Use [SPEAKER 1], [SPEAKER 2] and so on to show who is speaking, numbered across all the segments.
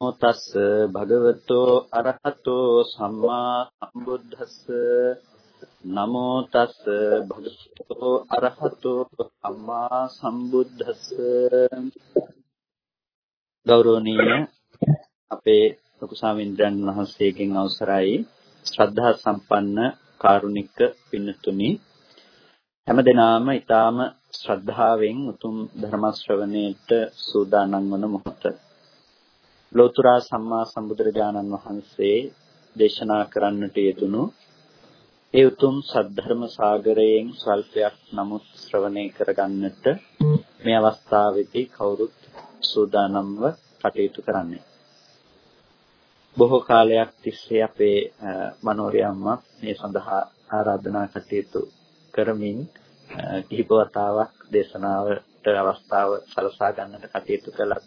[SPEAKER 1] නමෝ තස් භගවතෝ අරහතෝ සම්මා සම්බුද්දස්ස. නමෝ තස් භගවතෝ අරහතෝ සම්මා සම්බුද්දස්ස. ගෞරවනීය අපේ ලොකු ස්වාමීන්ද්‍රයන් වහන්සේගෙන් අවසරයි. ශ්‍රද්ධා සම්පන්න කාරුණික පින්තුනි හැමදෙනාම ඊටාම ශ්‍රද්ධාවෙන් උතුම් ධර්ම ශ්‍රවණයට සූදානම් වන මොහොත. ලෝතර සම්මා සම්බුදුරජාණන් වහන්සේ දේශනා කරන්නට යෙදුණු ඒ උතුම් සද්ධර්ම සාගරයෙන් ස්වල්පයක් නමුත් ශ්‍රවණය කරගන්නට මේ අවස්ථාවේදී කවුරුත් සූදානම්ව කටයුතු කරන්නේ. බොහෝ කාලයක් තිස්සේ අපේ මනෝරියම්ම මේ සඳහා ආරාධනා කටයුතු කරමින් කිහිප වතාවක් දේශනාවට අවස්ථාව සලසා ගන්නට කටයුතු කළත්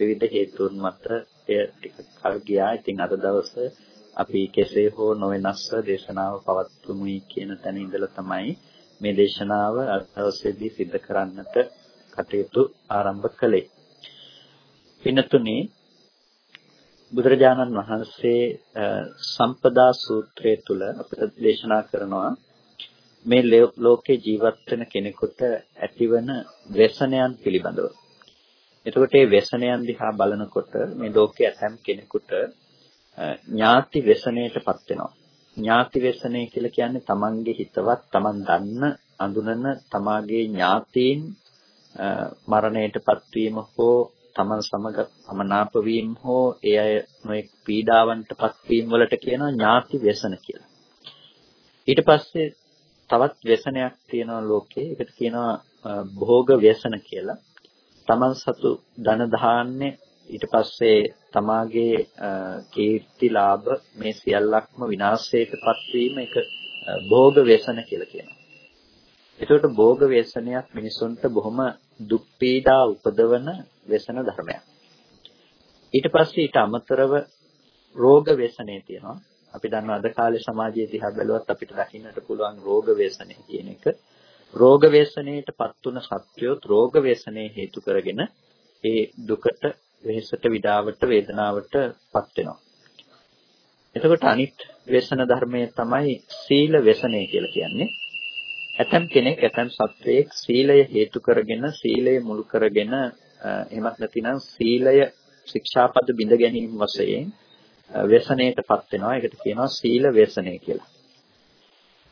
[SPEAKER 1] විවිධ හේතුන් මත එය ටික කල් ගියා. ඉතින් අද දවසේ අපි කෙසේ හෝ නොවෙනස්ව දේශනාව පවත්වමුයි කියන තැන ඉඳලා තමයි මේ දේශනාව අද දවසේදී සිද්ධ කරන්නට කටයුතු ආරම්භ කළේ. පින්තුනි බුදුරජාණන් වහන්සේ සම්පදා සූත්‍රය තුල අපිට දේශනා කරනවා මේ ලෝකේ ජීවත් වෙන කෙනෙකුට ඇතිවන ව්‍යසනයන් පිළිබඳව. එතකොට මේ ව්‍යසනයන් දිහා බලනකොට මේ ලෝකයේ ඇතම් කෙනෙකුට ඥාති ව්‍යසනයටපත් වෙනවා. ඥාති ව්‍යසනය කියලා කියන්නේ තමන්ගේ හිතවත් තමන් දන්න අඳුනන තමාගේ ඥාතීන් මරණයටපත් වීම හෝ තමන් සමග සමනාප වීම හෝ ඒ අය නොඑක් පීඩාවන්ටපත් වීම වලට කියනවා ඥාති ව්‍යසන කියලා. ඊට පස්සේ තවත් ව්‍යසනයක් තියෙනවා ලෝකේ. ඒකට කියනවා භෝග ව්‍යසන කියලා. තමන් සතු ධන ධාන්‍ය ඊට පස්සේ තමාගේ කීර්ති ලාභ මේ සියල්ලක්ම විනාශයටපත් වීම එක භෝග ව්‍යසන කියලා කියනවා. ඒකට භෝග ව්‍යසනයක් මිනිසුන්ට බොහොම දුක් පීඩා උපදවන ව්‍යසන ධර්මයක්. ඊට පස්සේ ඊට අමතරව රෝග ව්‍යසනේ තියෙනවා. අපි දන්නවා අද කාලේ සමාජයේ දිහා බැලුවත් අපිට දකින්නට පුළුවන් රෝග ව්‍යසනේ කියන එක. රෝග ව්‍යසනයටපත් වුණ සත්‍යොත් රෝග ව්‍යසනේ හේතු කරගෙන ඒ දුකට වෙහෙසට විඩාවට වේදනාවටපත් වෙනවා. එතකොට අනිත් ව්‍යසන ධර්මයේ තමයි සීල ව්‍යසනය කියලා කියන්නේ. ඇතම් කෙනෙක් ඇතම් සත්වයෙක් සීලය හේතු කරගෙන සීලය මුල් කරගෙන එහෙමත් නැතිනම් සීලය ශික්ෂාපද බිඳ ගැනීම වශයෙන් ව්‍යසනයටපත් වෙනවා. ඒකට කියනවා සීල ව්‍යසනය කියලා.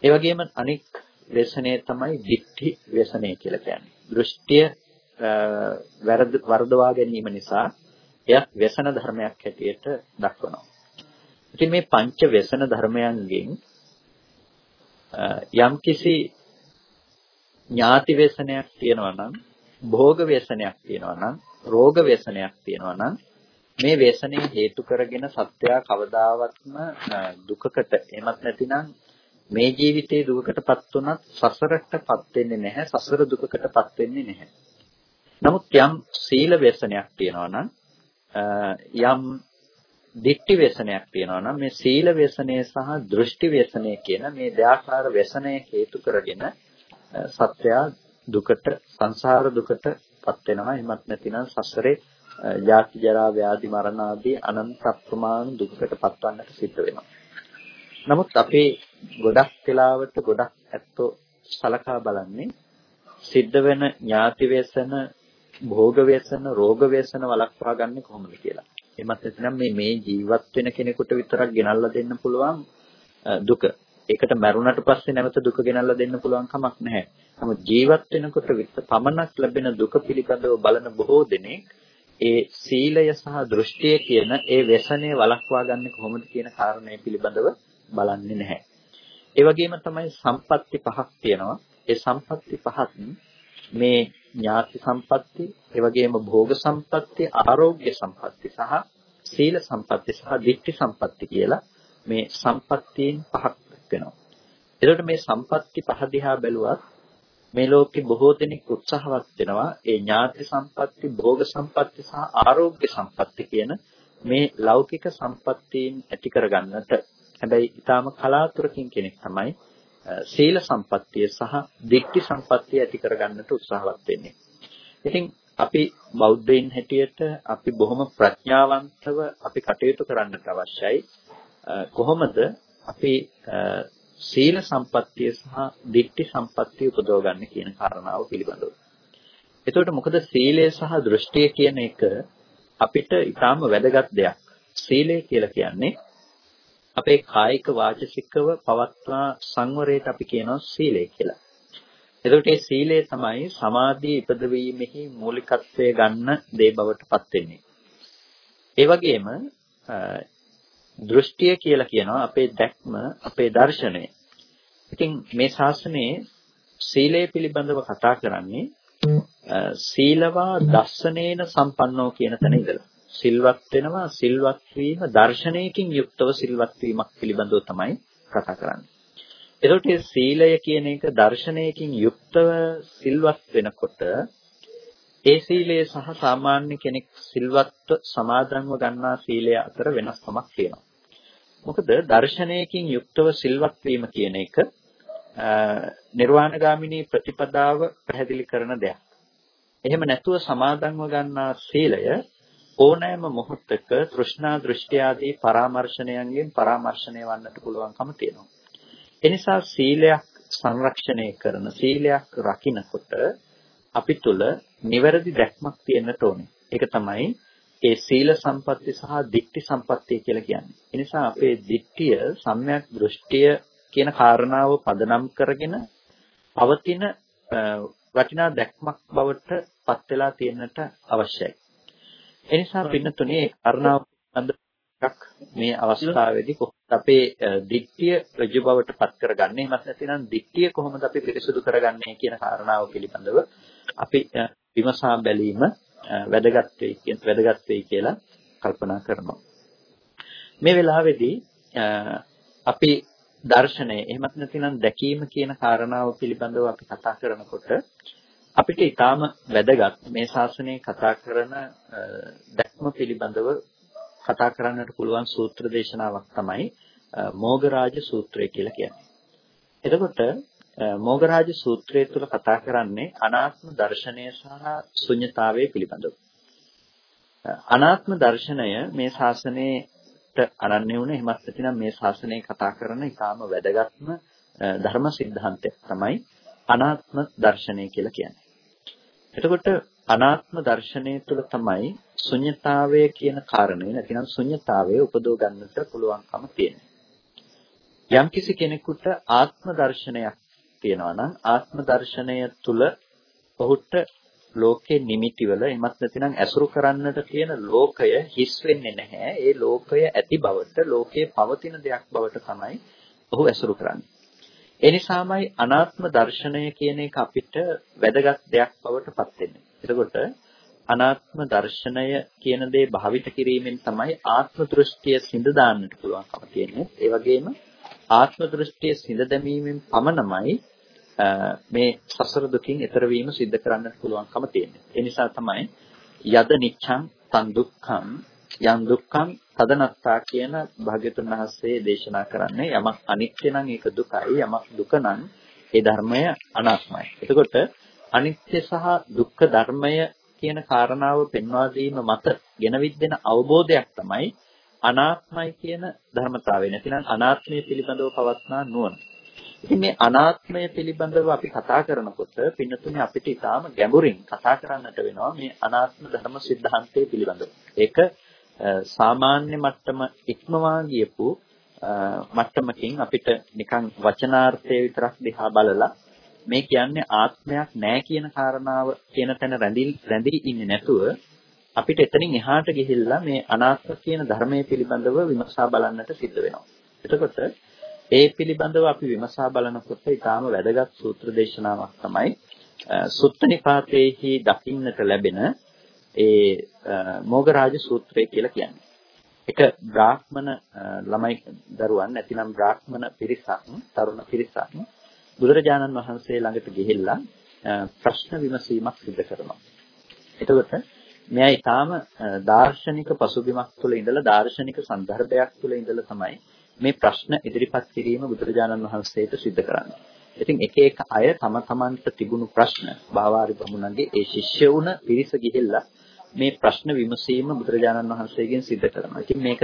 [SPEAKER 1] ඒ වගේම අනික් ව්‍යසනය තමයි දික්ටි ව්‍යසනය කියලා කියන්නේ. දෘෂ්ටිය වර්ධවා ගැනීම නිසා එයක් ව්‍යසන ධර්මයක් හැටියට දක්වනවා. ඉතින් මේ පංච ව්‍යසන ධර්මයන්ගෙන් යම්කිසි ඥාති ව්‍යසනයක් තියෙනවා නම් භෝග ව්‍යසනයක් තියෙනවා නම් රෝග ව්‍යසනයක් තියෙනවා නම් මේ ව්‍යසනය හේතු කරගෙන සත්‍යය කවදාවත්ම දුකකට එමත් නැතිනම් මේ ජීවිතයේ දුකකටපත් වුණත් සසරටපත් වෙන්නේ නැහැ සසර දුකකටපත් වෙන්නේ නැහැ. නමුත් යම් සීල ව්‍යසනයක් තියෙනවා නම් යම් දික්ටි ව්‍යසනයක් තියෙනවා නම් මේ සීල ව්‍යසනය සහ දෘෂ්ටි ව්‍යසනය කියන මේ දෙආකාර ව්‍යසනය හේතු කරගෙන සත්‍යය දුකට සංසාර දුකටපත් වෙනවා. එහෙමත් නැතිනම් සසරේ ජාති ජරා ව්‍යාධි මරණ ආදී අනන්ත අප්‍රමාණ දුකකට පත්වන්නට සිද්ධ වෙනවා. නමුත් අපේ ගොඩක් වෙලාවට ගොඩක් ඇත්තෝ සලකා බලන්නේ සිද්ධ වෙන ඥාති වේසන, භෝග වේසන, රෝග වේසන වළක්වා ගන්න කොහොමද කියලා. එමත් නැත්නම් මේ මේ ජීවත් වෙන කෙනෙකුට විතරක් ගෙනල්ලා දෙන්න පුළුවන් දුක. ඒකට මරුණට පස්සේ නැවත දුක ගෙනල්ලා දෙන්න පුළුවන් කමක් නැහැ. නමුත් ජීවත් වෙනකොට පමණක් ලැබෙන දුක පිළිබඳව බලන බොහෝ දෙනෙක් ඒ සීලය සහ දෘෂ්ටිය කියන ඒ වසනේ වළක්වා ගන්න කොහොමද කියන කාරණය පිළිබඳව බලන්නේ නැහැ. ඒ වගේම තමයි සම්පatti පහක් තියෙනවා. ඒ සම්පatti පහත් මේ ඥාති සම්පatti, ඒ වගේම භෝග සම්පatti, ආරෝග්‍ය සම්පatti සහ සීල සම්පatti සහ දිට්ඨි සම්පatti කියලා මේ සම්පත්තීන් පහක් වෙනවා. එතකොට මේ සම්පatti පහ දිහා බැලුවත් මේ ලෝකේ බොහෝ දෙනෙක් උත්සාහවත් වෙනවා ඒ ඥාති සම්පatti, භෝග සම්පatti සහ ආරෝග්‍ය සම්පatti කියන මේ ලෞකික සම්පත්තීන් ඇති කරගන්නට. හැබැයි ඊටාම කලාතුරකින් කෙනෙක් තමයි සීල සම්පත්තිය සහ දික්ටි සම්පත්තිය ඇති කරගන්නට උත්සාහවත් වෙන්නේ. ඉතින් අපි බෞද්ධයින් හැටියට අපි බොහොම ප්‍රඥාවන්තව අපි කටයුතු කරන්නට අවශ්‍යයි. කොහොමද අපි සීල සම්පත්තිය සහ දිට්ඨි සම්පත්තිය උපදවගන්නේ කියන කාරණාව පිළිබඳව. එතකොට මොකද සීලය සහ දෘෂ්ටිය කියන එක අපිට ඊටාම වැදගත් දෙයක්. සීලය කියලා කියන්නේ අපේ කායික වාචසිකව පවත්වා සංවරයට අපි කියනවා සීලය කියලා. එතකොට මේ සීලය තමයි සමාධිය ඉපදවීමෙහි මූලිකත්වය ගන්න දේ බවට පත් වෙන්නේ. ඒ වගේම දෘෂ්ටිය කියලා කියනවා අපේ දැක්ම, අපේ දර්ශනය. ඉතින් මේ ශාසනයේ සීලය පිළිබඳව කතා කරන්නේ සීලවා දස්සනේන සම්පන්නෝ කියන තැන ඉඳලා. සිල්වත් වෙනවා සිල්වත් වීම දර්ශනයකින් යුක්තව සිල්වත් වීමක් පිළිබඳව තමයි කතා කරන්නේ. එතකොට මේ සීලය කියන එක දර්ශනයකින් යුක්තව සිල්වත් වෙනකොට ඒ සීලය සහ සාමාන්‍ය කෙනෙක් සිල්වත්ව සමාදන්ව ගන්නා සීලය අතර වෙනස්කමක් තියෙනවා. මොකද දර්ශනයකින් යුක්තව සිල්වත් වීම කියන එක නිර්වාණගාමිනී ප්‍රතිපදාව පැහැදිලි කරන දෙයක්. එහෙම නැතුව සමාදන්ව ගන්නා සීලය ඕනෑම මොහොතක තෘෂ්ණා දෘෂ්ටි ආදී පරාමර්ශණයන්ගෙන් පරාමර්ශණය වන්නට පුළුවන්කම තියෙනවා. එනිසා සීලයක් සංරක්ෂණය කරන සීලයක් රකින්නකොට අපි තුල නිවැරදි දැක්මක් තියෙන්නට ඕනේ. ඒක තමයි ඒ සීල සම්පatti සහ දික්ටි සම්පත්තිය කියලා කියන්නේ. එනිසා අපේ දික්තිය සම්‍යක් දෘෂ්ටිය කියන කාරණාව පදනම් කරගෙන පවතින වටිනා දැක්මක් බවට පත් වෙලා තියෙන්නට අවශ්‍යයි. එනිසා පින්නතුනේ කාරණාව එකක් මේ අවස්ථාවේදී කොහොමද අපේ දික්තිය ඍජු බවට පත් කරගන්නේ? එහෙමත් නැතිනම් දික්තිය කොහොමද අපි පිරිසුදු කරගන්නේ කියන කාරණාව පිළිබඳව අපි විමසා බැලීම වැදගත් වෙයි වැදගත් වෙයි කියලා කල්පනා කරනවා. මේ වෙලාවේදී අපි දර්ශනය එහෙමත් නැතිනම් දැකීම කියන කාරණාව පිළිබඳව අපි කතා කරනකොට අපිට ඊටාම වැදගත් මේ ශාසනයේ කතා කරන දැක්ම පිළිබඳව කතා කරන්නට පුළුවන් සූත්‍ර දේශනාවක් තමයි මෝගරාජ සූත්‍රය කියලා කියන්නේ. එතකොට මෝගරාජ සූත්‍රය තුල කතා කරන්නේ අනාත්ම දර්ශනය සහ ශුන්්‍යතාවය පිළිබඳව. අනාත්ම දර්ශනය මේ ශාසනයට අනන්‍ය වුණ එහෙමත් නැතිනම් මේ ශාසනය කතා කරන ඊටාම වැදගත්ම ධර්ම સિદ્ધාන්තයක් තමයි අනාත්ම දර්ශනය කියලා කියන්නේ. එතකොට අනාත්ම දර්ශනය තුළ තමයි ශුන්්‍යතාවය කියන කාරණය නැතිනම් ශුන්්‍යතාවය උපදව ගන්නට පුළුවන්කම තියෙන්නේ. යම්කිසි කෙනෙකුට ආත්ම දර්ශනයක් තියෙනවා නම් ආත්ම දර්ශනය තුළ ඔහුට ලෝකේ නිමිතිවල එමත් නැතිනම් ඇසුරු කරන්නට තියෙන ලෝකය හිස් වෙන්නේ නැහැ. ඒ ලෝකය ඇති බවට, ලෝකයේ පවතින දෙයක් බවට තමයි ඔහු ඇසුරු කරන්නේ. ඒ නිසාමයි අනාත්ම දර්ශනය කියන එක අපිට වැදගත් දෙයක් බවට පත් වෙන්නේ. එතකොට අනාත්ම දර්ශනය කියන දේ භාවිත කිරීමෙන් තමයි ආත්ම දෘෂ්ටිය සිඳ දාන්නට පුළුවන්කම තියෙන්නේ. ඒ වගේම ආත්ම දෘෂ්ටිය සිඳ දැමීමෙන් පමණමයි මේ සසර දුකින් එතර වීම සිද්ධ කරන්නට පුළුවන්කම තියෙන්නේ. ඒ නිසා තමයි යද නිච්ඡං තන් දුක්ඛං යම් දුක්ඛම් තදනත්තා කියන භාග්‍යතුන් වහන්සේ දේශනා කරන්නේ යමක් අනිත්‍ය නම් ඒක දුකයි යමක් දුක නම් ඒ ධර්මය අනාත්මයි. එතකොට අනිත්‍ය සහ දුක්ඛ ධර්මය කියන කාරණාව පෙන්වා දීම මත ගෙනවිද්දෙන අවබෝධයක් තමයි අනාත්මයි කියන ධර්මතාවය. නැතිනම් අනාත්මය පිළිබඳව පවස්නා නුවණ. ඉතින් මේ අනාත්මය පිළිබඳව අපි කතා කරනකොට පින්නතුනේ අපිට ඊටාම ගැඹුරින් කතා කරන්නට වෙනවා මේ අනාත්ම ධර්ම સિદ્ધාන්තය පිළිබඳව. ඒක සාමාන්‍ය මට්ටම ඉක්මවා ගියපු මට්ටමකින් අපිට නිකන් වචනාර්ථය විතරක් දිහා බලලා මේ කියන්නේ ආත්මයක් නැහැ කියන කාරණාව කියන තැන රැඳී රැඳී ඉන්නේ නැතුව අපිට එතනින් එහාට ගිහිල්ලා මේ අනාත්ම කියන ධර්මයේ පිළිබඳව විමසා බලන්නට සිද්ධ වෙනවා. එතකොට ඒ පිළිබඳව අපි විමසා බලනකොට ඊටාම වැදගත් සූත්‍ර දේශනාවක් තමයි සුත්ත නිපාතේහි දකින්නට ලැබෙන ඒ මොගරාජ සූත්‍රය කියලා කියන්නේ. එක බ්‍රාහ්මණ ළමයි දරුවන් නැතිනම් බ්‍රාහ්මණ පිරිසක් තරුණ පිරිසක් බුදුරජාණන් වහන්සේ ළඟට ගිහිල්ලා ප්‍රශ්න විමසීමක් සිදු කරනවා. එතකොට මෙයා ඊටාම දාර්ශනික පසුබිමක් තුළ ඉඳලා දාර්ශනික સંદર્ભයක් තුළ ඉඳලා තමයි මේ ප්‍රශ්න ඉදිරිපත් කිරීම බුදුරජාණන් වහන්සේට සිද්ධ කරන්නේ. ඉතින් එක එක අය තම තමන්ට තිබුණු ප්‍රශ්න භාවාරි බමුණන්ගේ ඒ ශිෂ්‍ය වුණ පිරිස ගිහිල්ලා මේ ප්‍රශ්න විමසීම බුදුරජාණන් වහන්සේගෙන් සිද්ධ කරනවා. ඉතින් මේක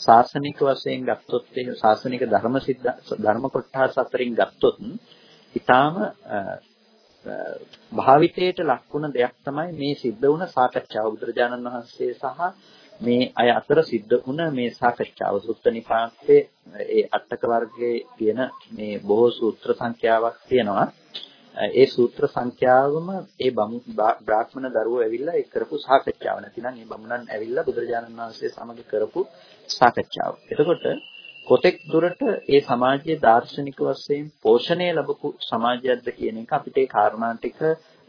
[SPEAKER 1] ශාසනික වශයෙන් ගත්තොත් ඒ ශාසනික ධර්ම සිද්ධ ධර්ම කොටස් අතරින් ගත්තොත් ඊටාම භාවිතයට ලක්ුණ දෙයක් තමයි මේ සිද්ධ වුණ සාකච්ඡාව බුදුරජාණන් වහන්සේ සහ මේ අය අතර සිද්ධ වුණ මේ සාකච්ඡාව සුත්ත නිපාතේ ඒ අටක වර්ගයේ තියෙන මේ බොහෝ සූත්‍ර සංඛ්‍යාවක් තියෙනවා. ඒ සූත්‍ර සංඛ්‍යාවම ඒ බ්‍රාහ්මණ දරුවෝ ඇවිල්ලා ඒ කරපු සාකච්ඡාව. නැතිනම් මේ බමුණන් ඇවිල්ලා බුදුරජාණන් වහන්සේ සමග කරපු සාකච්ඡාව. එතකොට කොතෙක් දුරට ඒ සමාජයේ දාර්ශනික වශයෙන් පෝෂණය ලැබපු සමාජයක්ද කියන එක අපිට ඒ කාරණා ටික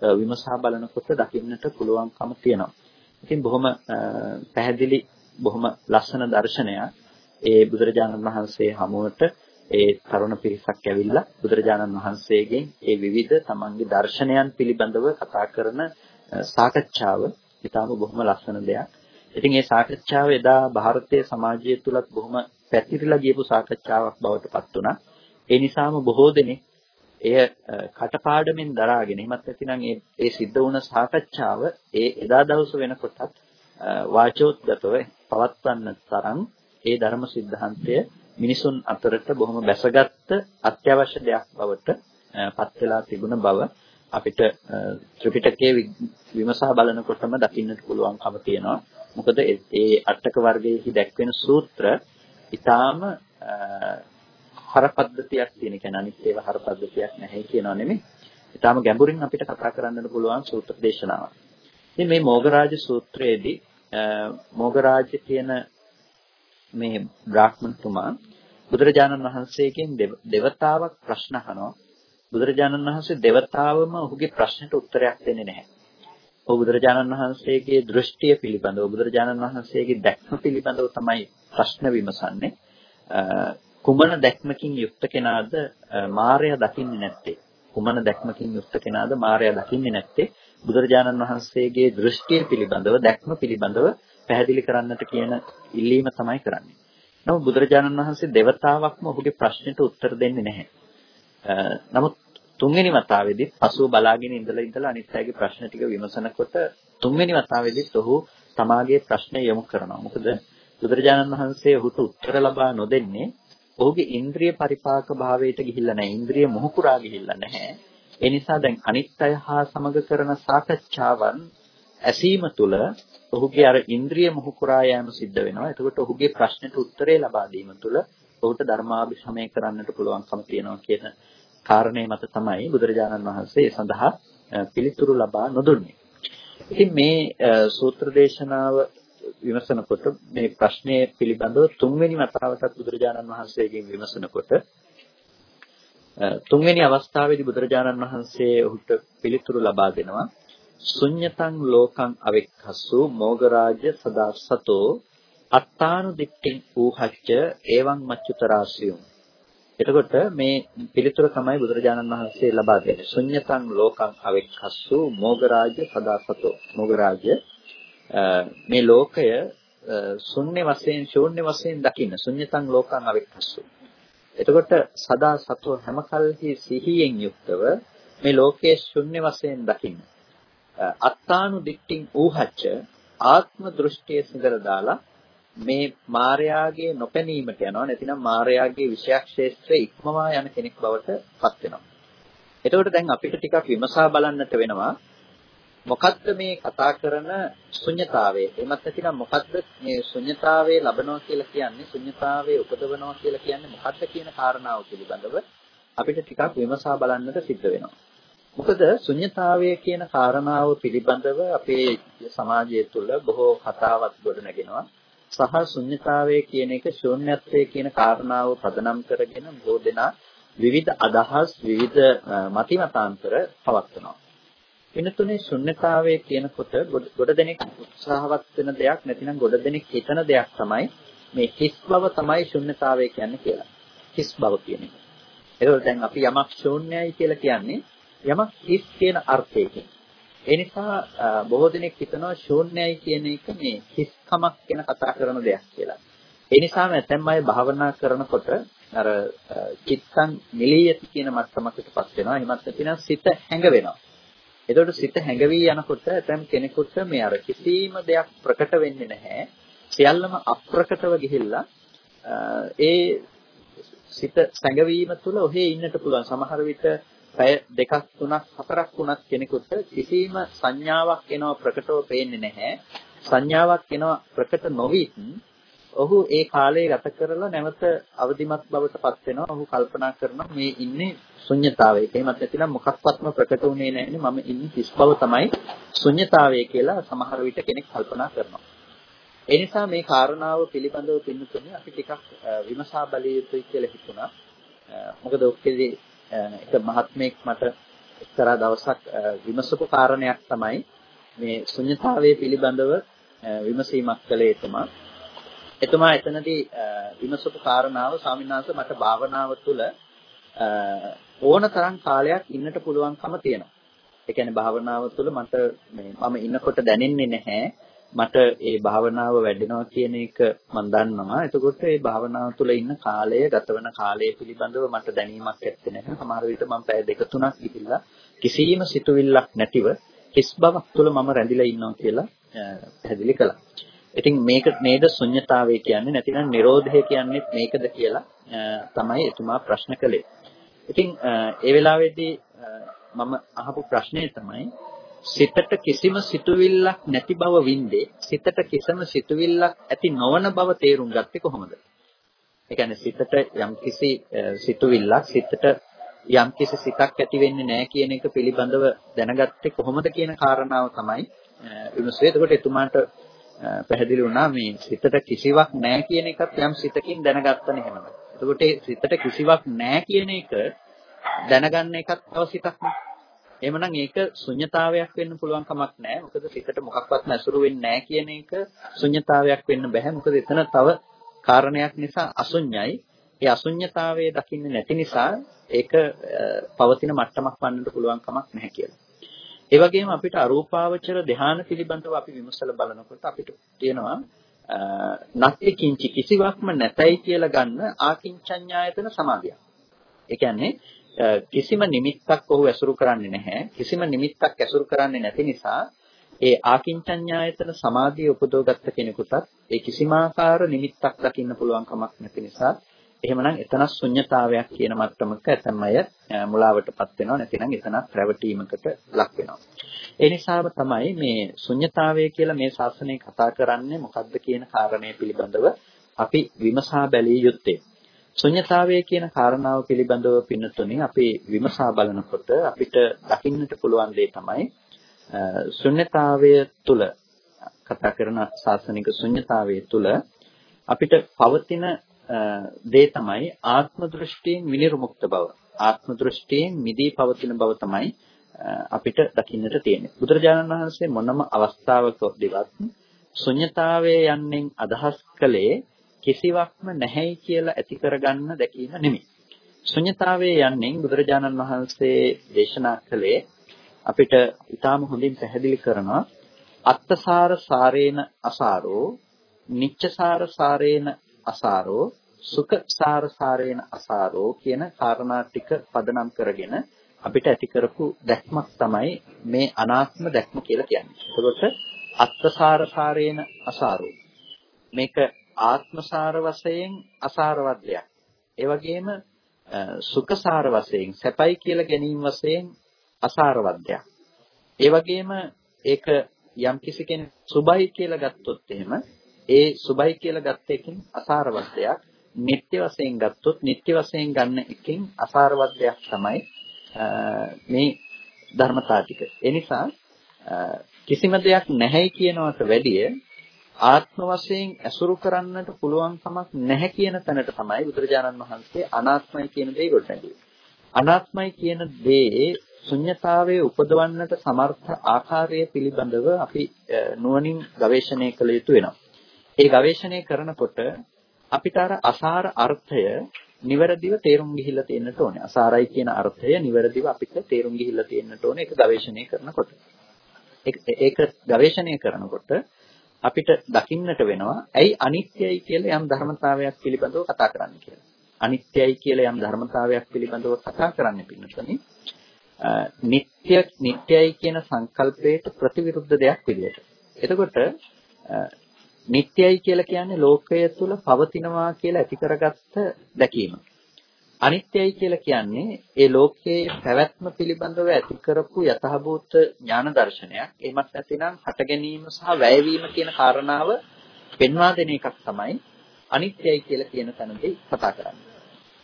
[SPEAKER 1] විමසා බලනකොට දකින්නට පුළුවන්කම තියෙනවා. ඉතින් බොහොම පැහැදිලි බොහොම ලස්සන දර්ශනයක් ඒ බුදුරජාණන් වහන්සේ හමුවට ඒ තරුණ පිරිසක් ඇවිල්ලා බුදුරජාණන් වහන්සේගෙන් ඒ විවිධ තමන්ගේ දර්ශනයන් පිළිබඳව කතා කරන සාකච්ඡාව ඉතාම බොහොම ලස්සන දෙයක්. ඉතින් ඒ සාකච්ඡාව එදා ಭಾರತೀಯ සමාජය තුලත් බොහොම පැතිරිලා ගියපු සාකච්ඡාවක් බවට පත් වුණා. ඒ නිසාම බොහෝ දෙනෙක් එය කටපාඩමින් දරාගෙන එහෙමත් නැතිනම් ඒ ඒ සිද්ධ වුණ සාකච්ඡාව ඒ එදා දවස වෙනකොටත් වාචෝත්ගතව පවත්වන්න තරම් ඒ ධර්ම સિદ્ધාන්තය මිනිසුන් අතරට බොහොම බැසගත් අත්‍යවශ්‍ය දෙයක් බවට පත් වෙලා තිබුණ බව අපිට ත්‍රිපිටකයේ විමසා බලනකොටම දකින්නට පුළුවන්කම තියෙනවා. මොකද ඒ අටක වර්ගයේහි දැක්වෙන සූත්‍ර ඊටාම හරපද්ධතියක් තියෙන. කියන්නේ අනිත් ඒවා හරපද්ධතියක් නැහැ කියනවා නෙමෙයි. ඊටාම ගැඹුරින් අපිට කතා කරන්නට පුළුවන් සූත්‍ර දේශනාවක්. ඉතින් මේ මොගරාජ සූත්‍රයේදී මොගරාජ කියන මේ බ්‍රාහ්මණතුමා බුදුරජාණන් වහන්සේගෙන් දෙවතාවක් ප්‍රශ්න අහනවා. බුදුරජාණන් වහන්සේ දෙවතාවම ඔහුගේ ප්‍රශ්නට උත්තරයක් දෙන්නේ නැහැ. ඔහු බුදුරජාණන් වහන්සේගේ දෘෂ්ටිය පිළිබඳව බුදුරජාණන් වහන්සේගේ දැක්ම පිළිබඳව තමයි ප්‍රශ්න විමසන්නේ. කුමන දැක්මකින් යුක්ත කෙනාද මායя දකින්නේ නැත්තේ? කුමන දැක්මකින් යුක්ත කෙනාද මායя දකින්නේ නැත්තේ? බුදුරජාණන් වහන්සේගේ දෘෂ්ටිය පිළිබඳව දැක්ම පිළිබඳව පැහැදිලි කරන්නට කියන ඉල්ලීම තමයි කරන්නේ. නමුත් බුදුරජාණන් වහන්සේ දෙවතාවක්ම ඔහුගේ ප්‍රශ්නෙට උත්තර දෙන්නේ නැහැ. නමුත් තුන්වෙනි වතාවේදී පසුව බලාගෙන ඉඳලා ඉඳලා අනිත් අයගේ ප්‍රශ්න ටික විමසනකොට තුන්වෙනි වතාවේදීත් ඔහු තමාගේ ප්‍රශ්නය යොමු කරනවා. මොකද බුදුරජාණන් වහන්සේ ඔහුට උත්තර ලබා නොදෙන්නේ ඔහුගේ ඉන්ද්‍රිය පරිපාක භාවයට ගිහිල්ලා නැහැ. ඉන්ද්‍රිය මොහුකුරා ගිහිල්ලා නැහැ. ඒ නිසා දැන් අනිත් අය හා සමග කරන සාකච්ඡාවන් ඇසීම තුළ ඔහුගේ අර ඉන්ද්‍රිය මොහුකුරා යෑම සිද්ධ වෙනවා. එතකොට ඔහුගේ ප්‍රශ්නෙට උත්තරේ ලබා දීම තුළ ඔහුට ධර්මාභිසමය කරන්නට පුළුවන්කම තියෙනවා කියන කාරණේ මත තමයි බුදුරජාණන් වහන්සේ සඳහා පිළිතුරු ලබා නොදුන්නේ. ඉතින් මේ සූත්‍ර දේශනාව විමසනකොට මේ ප්‍රශ්නය පිළිබඳව තුන්වෙනි වතාවටත් බුදුරජාණන් වහන්සේගෙන් විමසනකොට තුන්වෙනි අවස්ථාවේදී බුදුරජාණන් වහන්සේ ඔහුට පිළිතුරු ලබා දෙනවා ශුඤ්‍යතං ලෝකං අවෙක්ඛස්සු මෝගරාජ සදාසතෝ අත්තානු දික්ඛින් ඌහච්ච එවං මච්චුතරාසියුම් එතකොට මේ පිළිතුර තමයි බුදුරජාණන් වහන්සේ ලබා දෙන්නේ. ශුඤ්‍යතං ලෝකං අවෙක්ඛස්සු මෝගරාජ සදාසතෝ මෝගරාජ මේ ලෝකය ශුන්‍ය වශයෙන් ශූන්‍ය වශයෙන් දකින්න. ශුන්‍යතං ලෝකං අවෙක්ඛස්සු. එතකොට සදා සතෝ හැම කල්හි සිහියෙන් යුක්තව මේ ලෝකයේ ශුන්‍ය වශයෙන් දකින්න. අත්තානු දික්ටින් ඌහච්ච ආත්ම දෘෂ්ටිය සිඳලා දාලා මේ මායාගේ නොපැනීමට යනවා නැතිනම් මායාගේ විෂයක් ශේෂ්ත්‍රයේ ඉක්මවා යන කෙනෙක් බවට පත් වෙනවා. එතකොට දැන් අපිට ටිකක් විමසා බලන්නට වෙනවා මොකද්ද මේ කතා කරන ශුන්්‍යතාවය? එමත් නැතිනම් මොකද්ද මේ ශුන්්‍යතාවය ලබනවා කියලා කියන්නේ? ශුන්්‍යතාවය උපදවනවා කියලා කියන්නේ මොකද්ද කියන කාරණාව පිළිබඳව අපිට ටිකක් විමසා බලන්නට සිද්ධ වෙනවා. මොකද ශුන්්‍යතාවය කියන කාරණාව පිළිබඳව අපේ සමාජය තුළ බොහෝ කතාවක් ගොඩනගෙනවා. සහ ශුන්්‍යතාවය කියන එක ශූන්‍යත්වය කියන කාරණාව පදනම් කරගෙන බොහෝ දෙනා විවිධ අදහස් විවිධ මතිමතාන්තර පවත්වනවා. වෙනතුනේ ශුන්්‍යතාවය කියනකොට ගොඩ දෙනෙක් උත්සාහවත් වෙන දෙයක් නැතිනම් ගොඩ දෙනෙක් හිතන දෙයක් තමයි මේ හිස් බව තමයි ශුන්්‍යතාවය කියන්නේ කියලා. හිස් බව කියන එක. ඒකෝ දැන් අපි යමක් ශූන්‍යයි කියලා කියන්නේ යමක් හිස් කියන අර්ථයකින්. ඒ නිසා බොහෝ දෙනෙක් හිතනවා ශූන්‍යයි කියන එක මේ හිස්කමක් ගැන කතා කරන දෙයක් කියලා. ඒ නිසාම ඇතැම් අය භාවනා කරනකොට අර චිත්තං නිලියති කියන මට්ටමකටපත් වෙනවා. එහෙමත් නැතිනම් සිත හැඟ වෙනවා. එතකොට සිත හැඟවි යනකොට ඇතැම් කෙනෙකුට මේ අර කිසිම දෙයක් ප්‍රකට වෙන්නේ නැහැ. සියල්ලම අප්‍රකටව ගිහිල්ලා ඒ සිත සැඟවීම තුළ ඔහේ ඉන්නට පුළුවන්. සමහර විට පැය දෙකක් තුනක් හතරක් වුණත් කෙනෙකුට කිසිම සංඥාවක් එනවා ප්‍රකටව පේන්නේ නැහැ. සංඥාවක් එනවා ප්‍රකට නොවිත් ඔහු ඒ කාලය ගත කරලා නැවත අවදිමත් බවට පත් වෙනවා. ඔහු කල්පනා කරනවා මේ ඉන්නේ ශුන්්‍යතාවයක. එහෙමත් නැතිනම් මොකක්වත්ම ප්‍රකට වුණේ නැහැ මම ඉන්නේ හිස් බව තමයි ශුන්්‍යතාවය කියලා සමහර විට කෙනෙක් කල්පනා කරනවා. ඒ නිසා මේ කාරණාව පිළිබඳව පින්නතුනේ අපි ටිකක් විමසා බැලිය යුතුයි කියලා හිතුණා. මොකද ඔක්කේදී එක මහත්මයෙක් මට එක්තරා දවසක් විමසපු කාරණයක් තමයි මේ ශුන්්‍යතාවයේ පිළිබඳව විමසීමක් කළේ එතුමා. එතුමා එතනදී විමසපු කාරණාව ස්වාමීන් වහන්සේ මට භාවනාව තුළ ඕන තරම් කාලයක් ඉන්නට පුළුවන්කම තියෙනවා. ඒ කියන්නේ භාවනාව තුළ මට මේ මම ඉන්නකොට දැනෙන්නේ නැහැ මට ඒ භාවනාව වැඩෙනවා කියන එක මම දන්නවා. එතකොට ඒ භාවනාව තුළ ඉන්න කාලය ගත වෙන කාලය පිළිබඳව මට දැනීමක් ඇත්තේ නැහැ. සමහර විට මම පැය දෙක තුනක් ගිහිල්ලා කිසිම සිතුවිල්ලක් නැතිව හිස් බවක් තුළ මම රැඳිලා ඉන්නවා කියලා පැහැදිලි කළා. ඉතින් මේක නේද ශුන්්‍යතාවය කියන්නේ නැතිනම් Nirodha කියන්නේ මේකද කියලා තමයි එතුමා ප්‍රශ්න කළේ. ඉතින් ඒ වෙලාවේදී මම අහපු ප්‍රශ්නේ තමයි සිතට කිසිම සිතුවිල්ලක් නැති බව වින්දේ සිතට කිසිම සිතුවිල්ලක් ඇති නොවන බව තේරුම් ගත්තේ කොහොමද? ඒ කියන්නේ සිතට යම්කිසි සිතුවිල්ලක් සිතට යම්කිසි සිතක් ඇති වෙන්නේ නැහැ කියන එක පිළිබඳව දැනගත්තේ කොහොමද කියන කාරණාව තමයි විමසුවේ. එතකොට එතුමාට පැහැදිලි වුණා මේ සිතට කිසිවක් නැහැ කියන එකත් යම් සිතකින් දැනගත්ත නෙමෙයි. එතකොට ඒ සිතට කිසිවක් නැහැ කියන එක දැනගන්න එකත් තව සිතක් නේ. එහෙමනම් ඒක ශුන්්‍යතාවයක් වෙන්න පුළුවන් කමක් නැහැ. මොකද සිතට මොකක්වත් නැසුරු වෙන්නේ නැහැ කියන එක ශුන්්‍යතාවයක් වෙන්න බෑ. මොකද එතන තව කාරණයක් නිසා අශුන්‍යයි. ඒ අශුන්්‍යතාවයේ දකින්නේ නැති නිසා ඒක පවතින මට්ටමක් වන්නට පුළුවන් කමක් නැහැ කියලා. ඒ වගේම අපිට අරූපාවචර ධ්‍යාන පිළිබඳව අපි විමසලා බලනකොට අපිට තියෙනවා නැති කිංචි කිසිවක්ම නැතයි කියලා ගන්න ආකින්චඤ්ඤායතන සමාධිය. ඒ කියන්නේ කිසිම නිමිත්තක් ඔහු ඇසුරු කරන්නේ නැහැ. කිසිම නිමිත්තක් ඇසුරු කරන්නේ නැති නිසා ඒ ආකින්චඤ්ඤායතන සමාධිය උපදවගත්ත කෙනෙකුටත් ඒ කිසිම ආකාර නිමිත්තක් දකින්න පුළුවන් කමක් නැති නිසා එහෙමනම් එතන ශුන්්‍යතාවයක් කියන මට්ටමක ඇතැම් අය මුලාවටපත් වෙනවා නැතිනම් එතන රැවටීමකට ලක් වෙනවා. ඒ නිසාම තමයි මේ ශුන්්‍යතාවය කියලා මේ ශාසනය කතා කරන්නේ මොකක්ද කියන කාරණය පිළිබඳව අපි විමසා බැලිය යුත්තේ. ශුන්්‍යතාවය කියන කාරණාව පිළිබඳව පින්නතුනේ අපි විමසා බලනකොට අපිට දකින්නට පුළුවන් දේ තමයි ශුන්්‍යතාවය තුල කතා කරන සාසනික ශුන්්‍යතාවය තුල අපිට පවතින දේ තමයි ආත්ම දෘෂ්ටියෙන් විනිර්මුක්ත බව. ආත්ම දෘෂ්ටියෙන් මිදී පවතින බව තමයි අපිට දකින්නට තියෙන්නේ. බුදුරජාණන් වහන්සේ මොනම අවස්ථාවකදීවත් ශුන්්‍යතාවය යන්නෙන් අදහස් කළේ කිසිවක්ම නැහැයි කියලා ඇති කරගන්න දැකීම නෙමෙයි. ශුන්්‍යතාවයේ යන්නේ බුදුරජාණන් වහන්සේ දේශනා කළේ අපිට ඊටාම හොඳින් පැහැදිලි කරනවා අත්තසාර සාරේන අසාරෝ නිච්චසාර සාරේන අසාරෝ සුඛසාර සාරේන අසාරෝ කියන කාරණා ටික පදනම් කරගෙන අපිට ඇති කරපු දැක්මක් තමයි මේ අනාත්ම දැක්ම කියලා කියන්නේ. එතකොට අත්තසාර සාරේන අසාරෝ මේක ආත්මසාර වශයෙන් අසාරවත් දෙයක්. ඒ වගේම සුඛසාර වශයෙන් සැපයි කියලා ගැනීම වශයෙන් අසාරවත් දෙයක්. ඒ වගේම ඒක යම් කිසි කෙනෙක් සුභයි කියලා ගත්තොත් එහෙම ඒ සුභයි කියලා ගත්ත එකකින් අසාරවත් දෙයක්. නිත්‍ය වශයෙන් ගත්තොත් නිත්‍ය වශයෙන් ගන්න එකකින් අසාරවත් දෙයක් තමයි මේ ධර්මතා ටික. ඒ නිසා කිසිම දෙයක් නැහැයි කියනවට වැඩිය ආත්ම වශයෙන් ඇසුරු කරන්නට පුළුවන් කමක් නැහැ කියන තැනට තමයි බුදුරජාණන් වහන්සේ අනාත්මයි කියන දේ ගොඩනැගුවේ. අනාත්මයි කියන දේ ශුන්්‍යතාවයේ උපදවන්නට සමර්ථ ආකාරය පිළිබඳව අපි නුවණින් ගවේෂණය කළ යුතු වෙනවා. ඒ ගවේෂණය කරනකොට අපිට අර අසාර අර්ථය නිවැරදිව තේරුම් ගිහිල්ලා තියෙන්නට ඕනේ. අසාරයි කියන අර්ථය නිවැරදිව අපිට තේරුම් ගිහිල්ලා තියෙන්නට ඕනේ ඒක ගවේෂණය කරනකොට. ඒක ගවේෂණය කරනකොට අපිට දකින්නට වෙනවා ඇයි අනිත්‍යයි කියලා යම් ධර්මතාවයක් පිළිබඳව කතා කරන්න කියලා. අනිත්‍යයි කියලා යම් ධර්මතාවයක් පිළිබඳව කතා කරන්න පින්නතනේ නিত্য නিত্যයි කියන සංකල්පයට ප්‍රතිවිරුද්ධ දෙයක් විදිහට. එතකොට නিত্যයි කියලා කියන්නේ ලෝකය තුල පවතිනවා කියලා ඇති කරගත්ත දැකීම. අනිත්‍යයි කියලා කියන්නේ ඒ ලෝකයේ පැවැත්ම පිළිබඳව ඇති කරපු යථාභූත ඥාන දර්ශනයක්. එහෙමත් නැතිනම් හට ගැනීම සහ වැයවීම කියන කාරණාව පෙන්වා දෙන එකක් තමයි අනිත්‍යයි කියලා කියන තැනදී කතා කරන්නේ.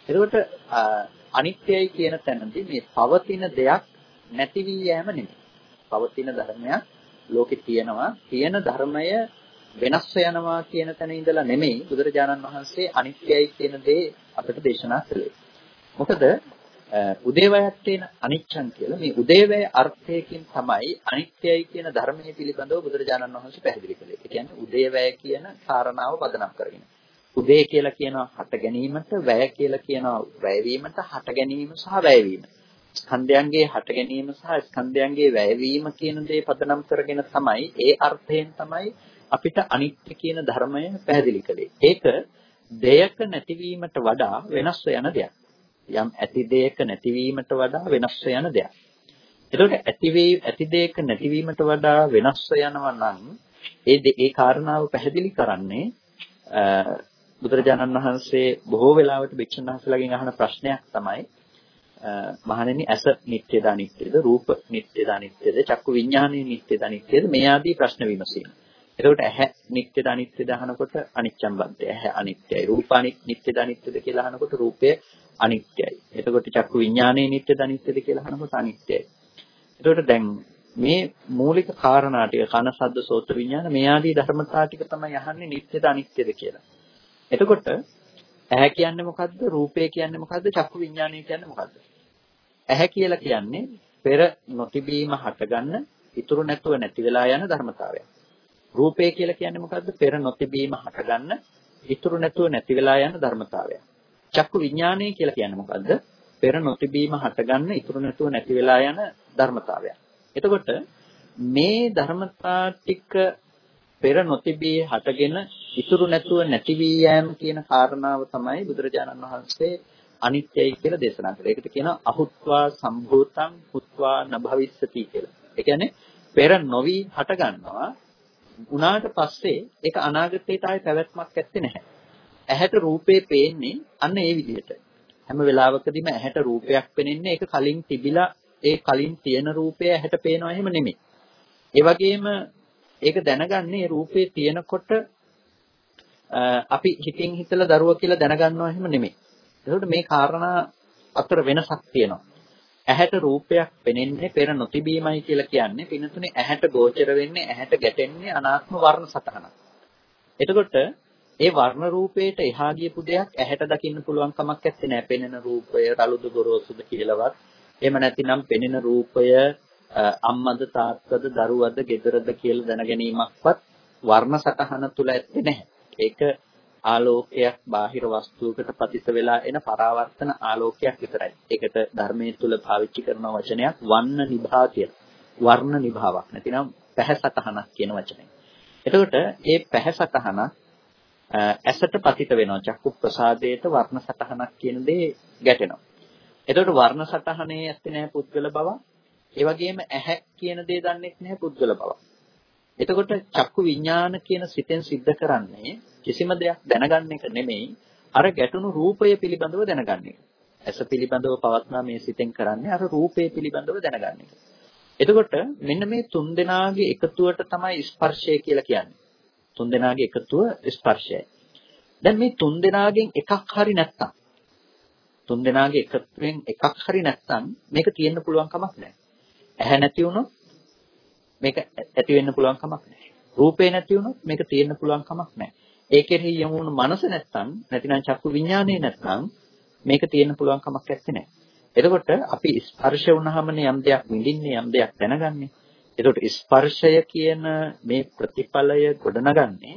[SPEAKER 1] එතකොට අනිත්‍යයි කියන තැනදී මේ පවතින දෙයක් නැති වී යෑම නෙමෙයි. පවතින ධර්මයක් ලෝකේ තියෙනවා. තියෙන ධර්මය වෙනස් වෙනවා කියන තැන ඉඳලා නෙමෙයි බුදුරජාණන් වහන්සේ අනිත්‍යයි කියන දේ අපිට දේශනා කළේ. මොකද උදේවැයක් තියෙන අනිච්චං කියලා මේ උදේවැය අර්ථයකින් තමයි අනිත්‍යයි කියන ධර්මයේ පිළිබඳව බුදුරජාණන් වහන්සේ පැහැදිලි කළේ. ඒ කියන්නේ උදේවැය කියන කාරණාව පදනම් කරගෙන. උදේ කියලා කියනවා හට ගැනීමට, වැය කියලා කියනවා වැයවීමට, හට ගැනීම සහ වැයවීම. ස්කන්ධයන්ගේ හට ගැනීම සහ ස්කන්ධයන්ගේ වැයවීම කියන දේ පදනම් කරගෙන තමයි ඒ අර්ථයෙන් තමයි අපිට අනිත්‍ය කියන ධර්මය පැහැදිලි කළේ. ඒක දෙයක නැතිවීමට වඩා වෙනස් යන දෙයක්. යම් ඇති දෙයක නැතිවීමට වඩා වෙනස් යන දෙයක්. එතකොට ඇති වේ ඇති දෙයක නැතිවීමට වඩා වෙනස් යනවා නම් ඒ ඒ කාරණාව පැහැදිලි කරන්නේ බුදුරජාණන් වහන්සේ බොහෝ වෙලාවට භික්ෂුන් වහන්සේලාගෙන් අහන ප්‍රශ්නයක් තමයි මහණෙනි ඇස නිට්ටයද අනිත්‍යද රූප නිට්ටයද අනිත්‍යද චක්කු විඥානයේ නිට්ටයද අනිත්‍යද මේ ආදී ප්‍රශ්න විමසීම. එතකොට ඇහැ නිට්ටයද අනිත්‍යද අහනකොට අනිච්චම් බන්තය. ඇහැ අනිත්‍යයි. රූප නිට්ටයද අනිත්‍යද කියලා අහනකොට රූපය අනිත්‍යයි. එතකොට චක්කු විඥානයේ නිට්ටයද අනිත්‍යද කියලා අහනකොට අනිත්‍යයි. එතකොට දැන් මේ මූලික කාරණා ටික කන සද්ද සෝත විඥාන මේ ආදී ධර්මතා ටික තමයි අහන්නේ නිට්ටයද අනිත්‍යද කියලා. එතකොට ඇහැ කියන්නේ මොකද්ද? රූපය කියන්නේ මොකද්ද? චක්කු විඥානය කියන්නේ මොකද්ද? ඇහැ කියලා කියන්නේ පෙර නොතිබීම හටගන්න, ඉතුරු නැතුව නැති වෙලා යන ධර්මතාවයක්. රූපය කියලා කියන්නේ මොකද්ද? පෙර නොතිබීම හටගන්න, ඉතුරු නැතුව නැති වෙලා යන ධර්මතාවයක්. චක්කු විඥානය කියලා කියන්නේ මොකද්ද? පෙර නොතිබීම හටගන්න, ඉතුරු නැතුව නැති වෙලා යන ධර්මතාවයක්. එතකොට මේ ධර්මතා ටික පෙර නොතිබී හටගෙන ඉතුරු නැතුව නැති වී යෑම කියන කාරණාව තමයි බුදුරජාණන් වහන්සේ අනිත්‍යයි කියලා දේශනා කළේ. ඒකට කියනවා අහුත්වා සම්භූතං හුත්වා නභවිස්සති කියලා. ඒ කියන්නේ පෙර නොවි හට ගන්නවා උනාට පස්සේ ඒක අනාගතයට ආයේ පැවැත්මක් ඇත්තේ නැහැ. ඇහැට රූපේ පේන්නේ අන්න ඒ විදිහට. හැම වෙලාවකදීම ඇහැට රූපයක් පෙනෙන්නේ ඒක කලින් තිබිලා ඒ කලින් තියෙන රූපය ඇහැට පේනවා එහෙම නෙමෙයි. ඒ වගේම ඒක දැනගන්නේ රූපේ තියෙනකොට අපි හිතින් හිතලා දරුවා කියලා දැනගන්නවා එහෙම නෙමෙයි. ඒකට මේ කාරණා අතර වෙනසක් තියෙනවා. ඇහැට රූපයක් පෙනෙන්නේ පෙර නොතිබීමයි කියලා කියන්නේ පින්නතුනේ ඇහැට ගෝචර වෙන්නේ ඇහැට ගැටෙන්නේ අනාත්ම වර්ණ සතහනක්. එතකොට ඒ වර්ණ රූපේට එහා ගියපු දෙයක් ඇහැට දකින්න පුළුවන් කමක් නැත්තේ නෑ. පෙනෙන රූපය රළුද ගොරෝසුද කියලාවත් එහෙම නැතිනම් පෙනෙන රූපය අම්මද තාත්තද දරුවද ගෙදරද කියලා දැන ගැනීමක්වත් වර්ණ සතහන තුල ඇත්තේ නැහැ. ඒක ආලෝකයක් බාහිර වස්තුවකට පතිත වෙලා එන පරාවර්තන ආලෝකයක් විතරයි. ඒකට ධර්මයේ තුල පාවිච්චි කරන වචනයක් වන්න නිභා කියලා. වර්ණ නිභාවක්. නැතිනම් පැහැසතහනක් කියන වචනය. එතකොට මේ පැහැසතහන ඇසට පතිත වෙනවා. චක්කු ප්‍රසාදයට වර්ණ සතහනක් කියන දේ ගැටෙනවා. එතකොට වර්ණ සතහනේ ඇත්තේ නැහැ පුද්ගල බව. ඒ වගේම ඇහැ කියන දේ දන්නේ නැහැ පුද්ගල බව. එතකොට චක්කු විඥාන කියන සිතෙන් සිද්ධ කරන්නේ කිසිම දෙයක් දැනගන්න එක නෙමෙයි අර ගැටුණු රූපය පිළිබඳව දැනගන්න එක. ඇස පිළිබඳව පවත්නා මේ සිතෙන් කරන්නේ අර රූපය පිළිබඳව දැනගන්න එක. එතකොට මෙන්න මේ තුන් දෙනාගේ එකතුවට තමයි ස්පර්ශය කියලා කියන්නේ. තුන් දෙනාගේ එකතුව ස්පර්ශයයි. දැන් මේ තුන් දෙනාගෙන් එකක් හරි නැත්තම් තුන් දෙනාගේ එකතුවෙන් එකක් හරි නැත්තම් මේක තියෙන්න පුළුවන් කමක් නැහැ. ඇහැ නැති වුණොත් මේක ඇති වෙන්න පුළුවන් කමක් නැහැ. රූපේ නැති වුණොත් මේක තියෙන්න පුළුවන් කමක් නැහැ. ඒ කෙරෙහි යමු වුණු මනස නැත්තම් නැතිනම් චක්කු විඥානේ නැත්තම් මේක තියෙන්න පුළුවන් කමක් නැත්තේ. එතකොට අපි ස්පර්ශ වුණාමනේ යම් දෙයක් විඳින්නේ යම් දෙයක් දැනගන්නේ. එතකොට ස්පර්ශය කියන මේ ප්‍රතිඵලය ගොඩනගන්නේ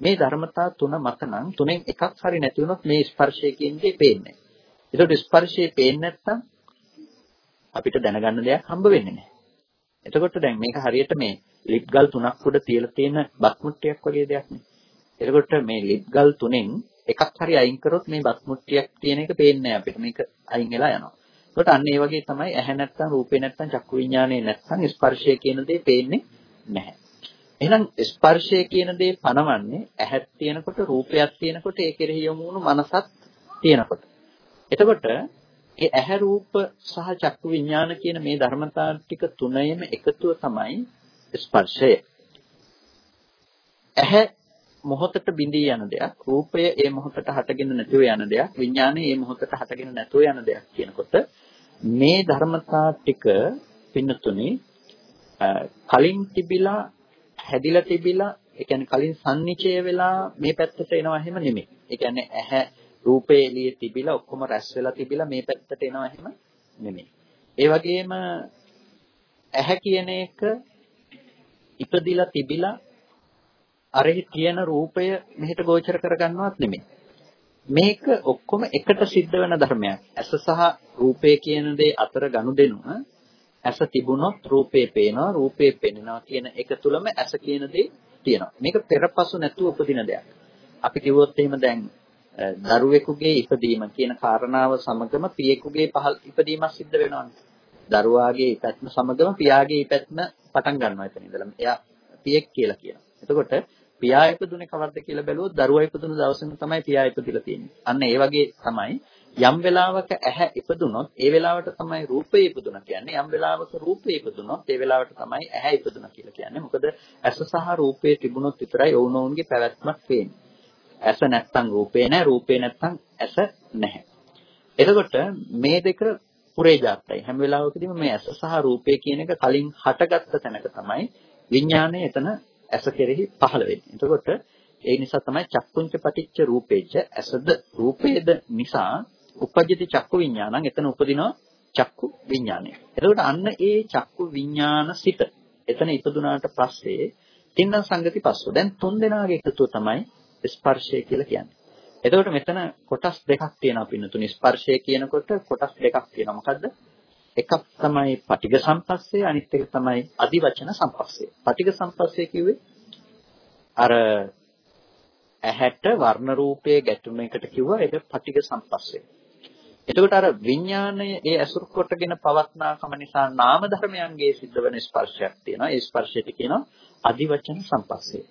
[SPEAKER 1] මේ ධර්මතා තුන මත නම් තුනෙන් එකක් හරි නැති වුණොත් මේ ස්පර්ශය කියන්නේ පේන්නේ. එතකොට ස්පර්ශය පේන්නේ නැත්තම් අපිට දැනගන්න දෙයක් හම්බ වෙන්නේ නැහැ. එතකොට දැන් මේක හරියට මේ ලිප් ගල් තුනක් උඩ තියලා තියෙන බත් මුට්ටියක් වගේ දෙයක් නේ. එතකොට මේ ලිප් ගල් තුනෙන් එකක් හරි අයින් කරොත් මේ බත් මුට්ටියක් තියෙන එක පේන්නේ නැහැ අපිට. මේක අයින් වෙලා යනවා. එතකොට අන්න ඒ වගේ තමයි ඇහැ නැත්තම් රූපේ නැත්තම් චක්කු විඥානේ නැත්තම් ස්පර්ශය කියන දේ පේන්නේ නැහැ. එහෙනම් ස්පර්ශය කියන දේ පනවන්නේ ඇහක් තියෙනකොට රූපයක් තියෙනකොට ඒ කෙරෙහි යොමු වුණු මනසක් තියෙනකොට. එතකොට ඒ ඇහැ රූප සහ චක්කු විඥාන කියන මේ ධර්මතා ටික තුනේම එකතුව තමයි ස්පර්ශය. ඇහැ මොහොතට බිඳී යන දෙයක්, රූපය ඒ මොහොතට හටගෙන නැතුව යන දෙයක්, විඥානය ඒ මොහොතට හටගෙන නැතුව යන දෙයක් කියනකොට මේ ධර්මතා ටික පින්නතුනි කලින් තිබිලා හැදිලා තිබිලා ඒ කියන්නේ කලින් සම්නිචය වෙලා මේ පැත්තට එනවා එහෙම නෙමෙයි. ඒ කියන්නේ ඇහැ රූපේ එළියේ තිබිලා ඔක්කොම රැස් වෙලා තිබිලා මේ පැත්තට එනවා එහෙම නෙමෙයි. ඒ වගේම ඇහැ කියන එක ඉපදිලා තිබිලා අරෙහි තියෙන රූපය මෙහෙට ගෝචර කරගන්නවත් නෙමෙයි. මේක ඔක්කොම එකට සිද්ධ වෙන ධර්මයක්. ඇස සහ රූපය කියන දේ අතර ගනුදෙනුව ඇස තිබුණොත් රූපේ පේනවා රූපේ පෙනෙනවා කියන එක තුලම ඇස කියන දේ තියෙනවා. මේක පෙරපසු නැතුව උපදින දෙයක්. අපි කිව්වොත් එහෙම දැන් දරුවෙකුගේ ඉපදීම කියන කාරණාව සමගම පියෙකුගේ පහළ ඉපදීමක් සිද්ධ වෙනවානේ. දරුවාගේ ඉපැත්ම සමගම පියාගේ ඉපැත්ම පටන් ගන්නවා එතන ඉඳලා. එයා පියෙක් කියලා කියනවා. එතකොට පියා ඉපදුනේ කවද්ද කියලා බැලුවොත් දරුවා ඉපදුණු දවසේම තමයි පියා ඉපදිලා තියෙන්නේ. අන්න ඒ වගේ තමයි යම් වෙලාවක ඇහැ ඉපදුනොත් ඒ වෙලාවට තමයි රූපය ඉපදුනා කියන්නේ. යම් වෙලාවක රූපය ඉපදුනොත් ඒ වෙලාවට තමයි ඇහැ ඉපදුනා කියලා කියන්නේ. මොකද ඇස සහ රූපය තිබුණොත් විතරයි ඔවුනොවුන්ගේ පැවැත්මක් පේන්නේ. ඇස නැත්තම් රූපේ නැහැ, රූපේ නැත්තම් ඇස නැහැ. එතකොට මේ දෙක පුරේජාත්තයි. හැම වෙලාවකදීම මේ ඇස සහ රූපේ කියන එක කලින් හටගත්ත තැනක තමයි විඥානය එතන ඇස කෙරෙහි පහළ වෙන්නේ. එතකොට ඒ නිසා තමයි චක්කුංච පටිච්ච රූපේච ඇසද රූපේද නිසා උපජ්ජති චක්කු විඥානං එතන උපදිනවා චක්කු විඥානය. එතකොට අන්න ඒ චක්කු විඥාන සිත එතන ඉපදුනාට පස්සේ තින්න සංගති පස්සෝ. දැන් තුන් දෙනාගේ එකතුව තමයි ස්පර්ශය කියලා කියන්නේ. එතකොට මෙතන කොටස් දෙකක් තියෙනවා පින්නතුනි ස්පර්ශය කියනකොට කොටස් දෙකක් තියෙනවා. මොකද්ද? එකක් තමයි පටිඝ සම්පස්සේ අනිත් එක තමයි අදිවචන සම්පස්සේ. පටිඝ සම්පස්සේ කිව්වේ අර ඇහැට වර්ණ රූපයේ ගැටුම එකට කිව්වා ඒක පටිඝ සම්පස්සේ. එතකොට අර විඥාණය ඒ අසුර කොටගෙන පවත්නාකම නිසා නාම ධර්මයන්ගේ සිද්ධ වෙන ස්පර්ශයක් තියෙනවා. ඒ ස්පර්ශයට කියනවා අදිවචන සම්පස්සේ.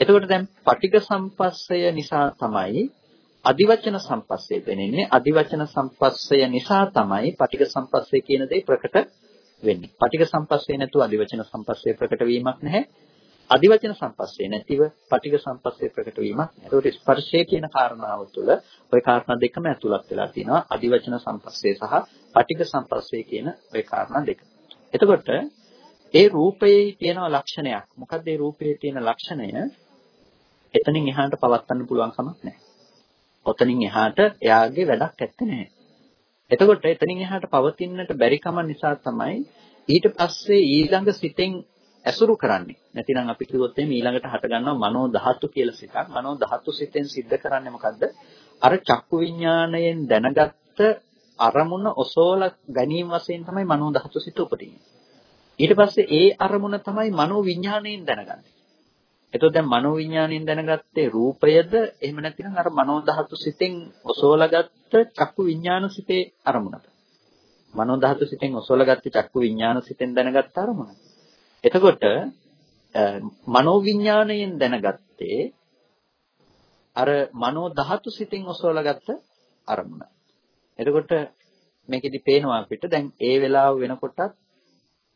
[SPEAKER 1] එතකොට දැන් පටිඝ සම්පස්සය නිසා තමයි අදිවචන සම්පස්සේ වෙන්නේ. අදිවචන සම්පස්සය නිසා තමයි පටිඝ සම්පස්සේ කියන දේ ප්‍රකට වෙන්නේ. පටිඝ සම්පස්සේ නැතුව අදිවචන සම්පස්සේ ප්‍රකට වීමක් නැහැ. අදිවචන සම්පස්සේ නැතිව පටිඝ සම්පස්සේ ප්‍රකට වීමක් නැහැ. ඒකට ස්පර්ශය කියන කාරණාව තුළ ওই කාරණා දෙකම ඇතුළත් වෙලා තියෙනවා. අදිවචන සම්පස්සේ සහ පටිඝ සම්පස්සේ කියන ওই කාරණා දෙක. එතකොට ඒ රූපයේ තියෙන ලක්ෂණයක්. මොකක්ද ඒ රූපයේ තියෙන ලක්ෂණය? එතනින් එහාට පවත්වන්න පුළුවන් කමක් නැහැ. ඔතනින් එහාට එයාගේ වැඩක් ඇත්තේ නැහැ. එතකොට එතනින් එහාට පවතින්නට බැරි කම නිසා තමයි ඊට පස්සේ ඊළඟ සිතෙන් ඇසුරු කරන්නේ. නැතිනම් අපි කිව්වොත් එimhe ඊළඟට හට ගන්නවා මනෝ ධාතු කියලා සිතක්. මනෝ ධාතු සිතෙන් සිද්ධ කරන්නේ මොකද්ද? අර චක්කු විඥාණයෙන් දැනගත්ත අරමුණ ඔසෝල ගැනීම වශයෙන් තමයි මනෝ ධාතු සිත උපදින්නේ. ඊට පස්සේ ඒ අරමුණ තමයි මනෝ විඥාණයෙන් දැනගන්නේ. එතකොට දැන් මනෝවිඤ්ඤාණයෙන් දැනගත්තේ රූපයද? එහෙම නැත්නම් අර මනෝ ධාතු සිතෙන් ඔසවලාගත්ත චක්කු විඤ්ඤාණ සිතේ අරමුණද? මනෝ ධාතු සිතෙන් ඔසවලාගත්ත චක්කු විඤ්ඤාණ සිතෙන් දැනගත්ත අරමුණ. එතකොට මනෝවිඤ්ඤාණයෙන් දැනගත්තේ අර මනෝ ධාතු සිතෙන් ඔසවලාගත්ත අරමුණ. එතකොට මේකෙදි පේනවා අපිට දැන් ඒ වෙලාව වෙනකොටත්